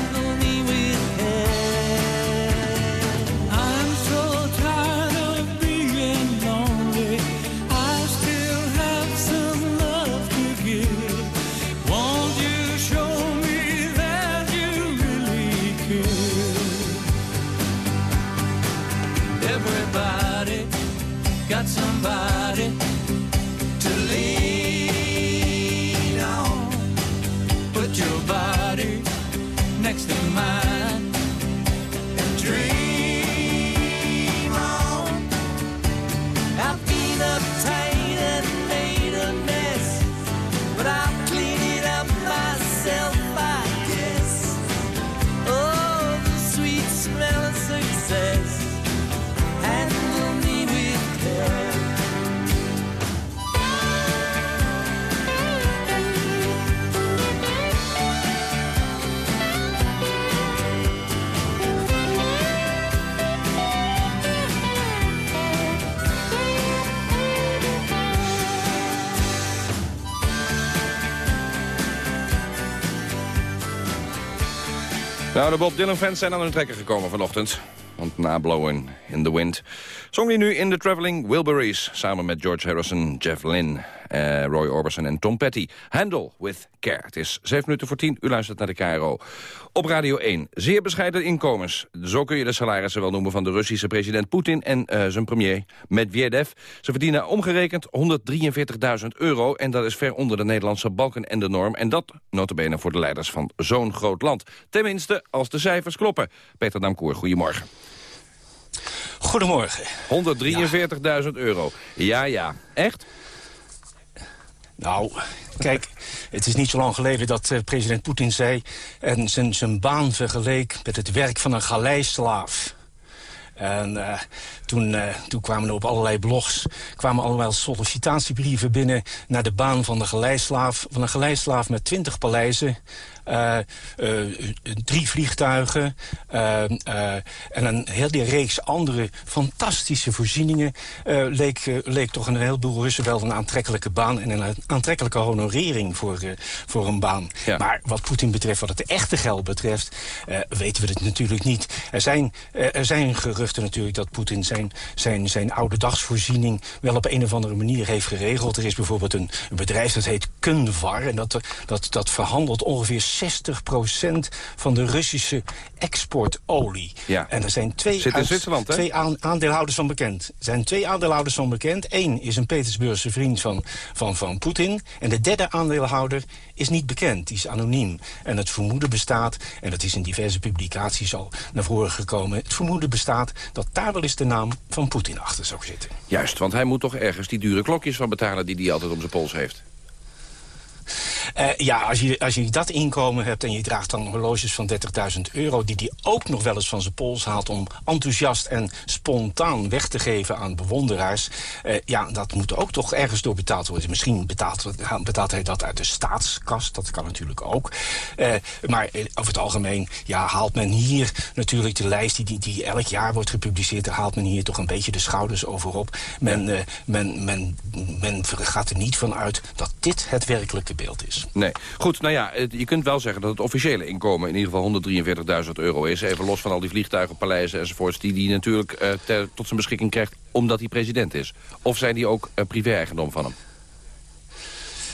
Nou, de Bob Dylan-fans zijn aan hun trekker gekomen vanochtend. Want na Blowing in the Wind zong hij nu in The Traveling Wilburys... samen met George Harrison, Jeff Lynne, uh, Roy Orbison en Tom Petty. Handle with care. Het is 7 minuten voor 10. U luistert naar de KRO. Op Radio 1. Zeer bescheiden inkomens. Zo kun je de salarissen wel noemen van de Russische president Poetin... en uh, zijn premier Medvedev. Ze verdienen omgerekend 143.000 euro... en dat is ver onder de Nederlandse balken en de norm. En dat notabene voor de leiders van zo'n groot land. Tenminste, als de cijfers kloppen. Peter Damkoer, goedemorgen. Goedemorgen. 143.000 euro. Ja, ja. Echt? Nou, kijk, het is niet zo lang geleden dat uh, president Poetin zei... en zijn, zijn baan vergeleek met het werk van een galeislaaf. En uh, toen, uh, toen kwamen er op allerlei blogs kwamen allemaal sollicitatiebrieven binnen... naar de baan van, de galeislaaf, van een galeislaaf met twintig paleizen drie vliegtuigen en een hele reeks andere fantastische voorzieningen... leek, leek toch een heleboel Russen wel een aantrekkelijke baan... en een aantrekkelijke honorering voor, voor een baan. Maar wat Poetin betreft, wat het echte geld betreft... weten we het natuurlijk niet. Er zijn, er zijn geruchten natuurlijk dat Poetin zijn, zijn, zijn oude dagsvoorziening... wel op een of andere manier heeft geregeld. Er is bijvoorbeeld een, een bedrijf dat heet Kunvar... en dat, dat, dat verhandelt ongeveer 60% van de Russische exportolie. Ja. En er zijn twee, Zit in Zwitserland, hè? twee aandeelhouders van bekend. Er zijn twee aandeelhouders van bekend. Eén is een Petersburgse vriend van, van, van Poetin. En de derde aandeelhouder is niet bekend. Die is anoniem. En het vermoeden bestaat, en dat is in diverse publicaties al naar voren gekomen... het vermoeden bestaat dat daar wel eens de naam van Poetin achter zou zitten. Juist, want hij moet toch ergens die dure klokjes van betalen... die hij altijd om zijn pols heeft. Uh, ja, als je, als je dat inkomen hebt en je draagt dan horloges van 30.000 euro... die hij ook nog wel eens van zijn pols haalt om enthousiast en spontaan weg te geven aan bewonderaars... Uh, ja, dat moet ook toch ergens door betaald worden. Misschien betaalt, betaalt hij dat uit de staatskast, dat kan natuurlijk ook. Uh, maar over het algemeen ja, haalt men hier natuurlijk de lijst die, die, die elk jaar wordt gepubliceerd... daar haalt men hier toch een beetje de schouders over op. Men, men, men, men gaat er niet van uit dat dit het werkelijke beeld is. Nee. Goed, nou ja, je kunt wel zeggen dat het officiële inkomen... in ieder geval 143.000 euro is. Even los van al die vliegtuigen, paleizen enzovoorts... die hij natuurlijk uh, ter, tot zijn beschikking krijgt omdat hij president is. Of zijn die ook uh, privé-eigendom van hem?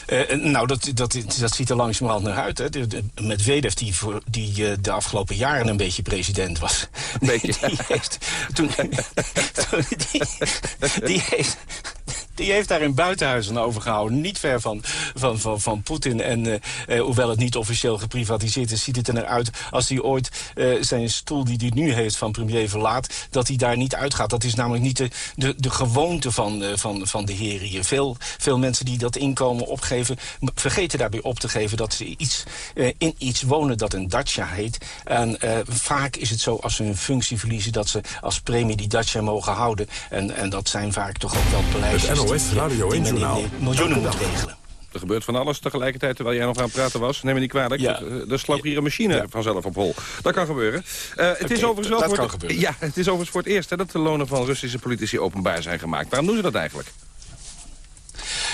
Uh, nou, dat, dat, dat ziet er langzamerhand naar uit. Hè. De, de, met die, voor, die uh, de afgelopen jaren een beetje president was. Een beetje. die heeft, toen, toen, die, die heeft die heeft daar in buitenhuizen overgehouden. Niet ver van, van, van, van Poetin. En uh, uh, hoewel het niet officieel geprivatiseerd is... ziet het er naar uit als hij ooit uh, zijn stoel die hij nu heeft van premier verlaat... dat hij daar niet uitgaat. Dat is namelijk niet de, de, de gewoonte van, van, van de heren hier. Veel, veel mensen die dat inkomen opgeven... vergeten daarbij op te geven dat ze iets, in iets wonen dat een dacha heet. En vaak is het zo als ze hun functie verliezen... dat ze als premie die dacha mogen houden. En, en dat zijn vaak toch ook wel paleisjes... NOS Radio 1 Journaal. Miljoenen moet regelen. Er gebeurt van alles tegelijkertijd terwijl jij nog aan het praten was. Neem me niet kwalijk. Ja. Er sloop hier een machine ja. vanzelf op hol. Dat kan gebeuren. Uh, het, okay, is overigens wel voor het, ja, het is overigens voor het eerst hè, dat de lonen van Russische politici openbaar zijn gemaakt. Waarom doen ze dat eigenlijk?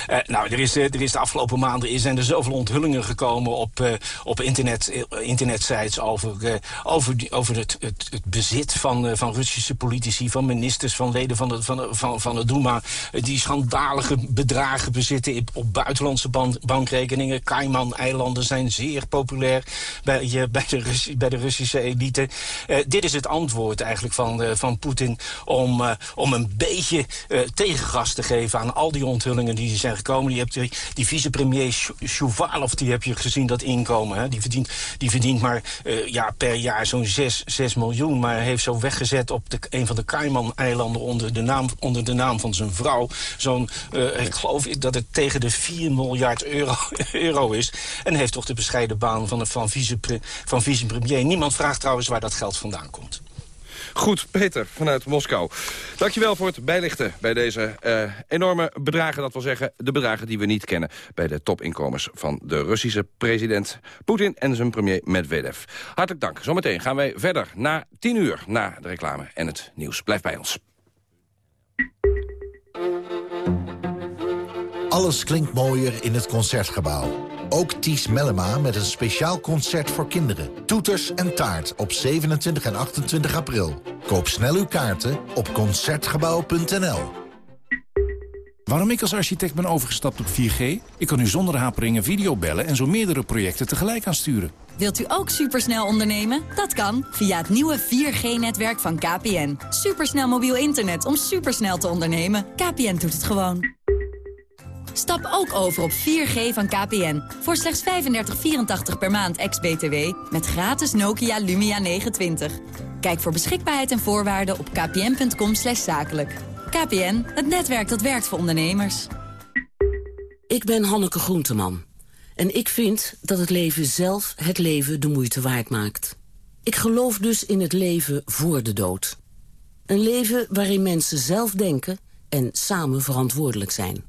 Uh, nou, er is, er is de afgelopen maanden zijn er zoveel onthullingen gekomen op, uh, op internet, internetsites over, over, over het, het, bezit van, van Russische politici, van ministers, van leden van de, van van, de Duma, die schandalige bedragen bezitten op buitenlandse ban bankrekeningen. Cayman-eilanden zijn zeer populair bij, bij, de, Russi bij de Russische elite. dit is het antwoord eigenlijk van, van Poetin om, om een beetje tegengas te geven aan al die onthullingen die zijn gekomen. Je hebt die, die vicepremier Shuvalov, die heb je gezien dat inkomen. Hè? Die, verdient, die verdient maar uh, ja, per jaar zo'n 6, 6 miljoen. Maar heeft zo weggezet op de, een van de Cayman-eilanden onder, de naam, onder de naam van zijn vrouw. Zo'n, uh, ik geloof dat het tegen de 4 miljard euro, euro is. En heeft toch de bescheiden baan van, van. Van vicepremier. Niemand vraagt trouwens waar dat geld vandaan komt. Goed, Peter, vanuit Moskou. Dankjewel voor het bijlichten bij deze uh, enorme bedragen. Dat wil zeggen, de bedragen die we niet kennen... bij de topinkomens van de Russische president Poetin... en zijn premier Medvedev. Hartelijk dank. Zometeen gaan wij verder na tien uur... na de reclame en het nieuws. Blijf bij ons. Alles klinkt mooier in het Concertgebouw. Ook Ties Mellema met een speciaal concert voor kinderen. Toeters en taart op 27 en 28 april. Koop snel uw kaarten op Concertgebouw.nl. Waarom ik als architect ben overgestapt op 4G? Ik kan u zonder haperingen videobellen en zo meerdere projecten tegelijk aansturen. Wilt u ook supersnel ondernemen? Dat kan via het nieuwe 4G-netwerk van KPN. Supersnel mobiel internet om supersnel te ondernemen. KPN doet het gewoon. Stap ook over op 4G van KPN. Voor slechts 35,84 per maand ex-BTW. Met gratis Nokia Lumia 920. Kijk voor beschikbaarheid en voorwaarden op kpn.com zakelijk. KPN, het netwerk dat werkt voor ondernemers. Ik ben Hanneke Groenteman. En ik vind dat het leven zelf het leven de moeite waard maakt. Ik geloof dus in het leven voor de dood. Een leven waarin mensen zelf denken en samen verantwoordelijk zijn.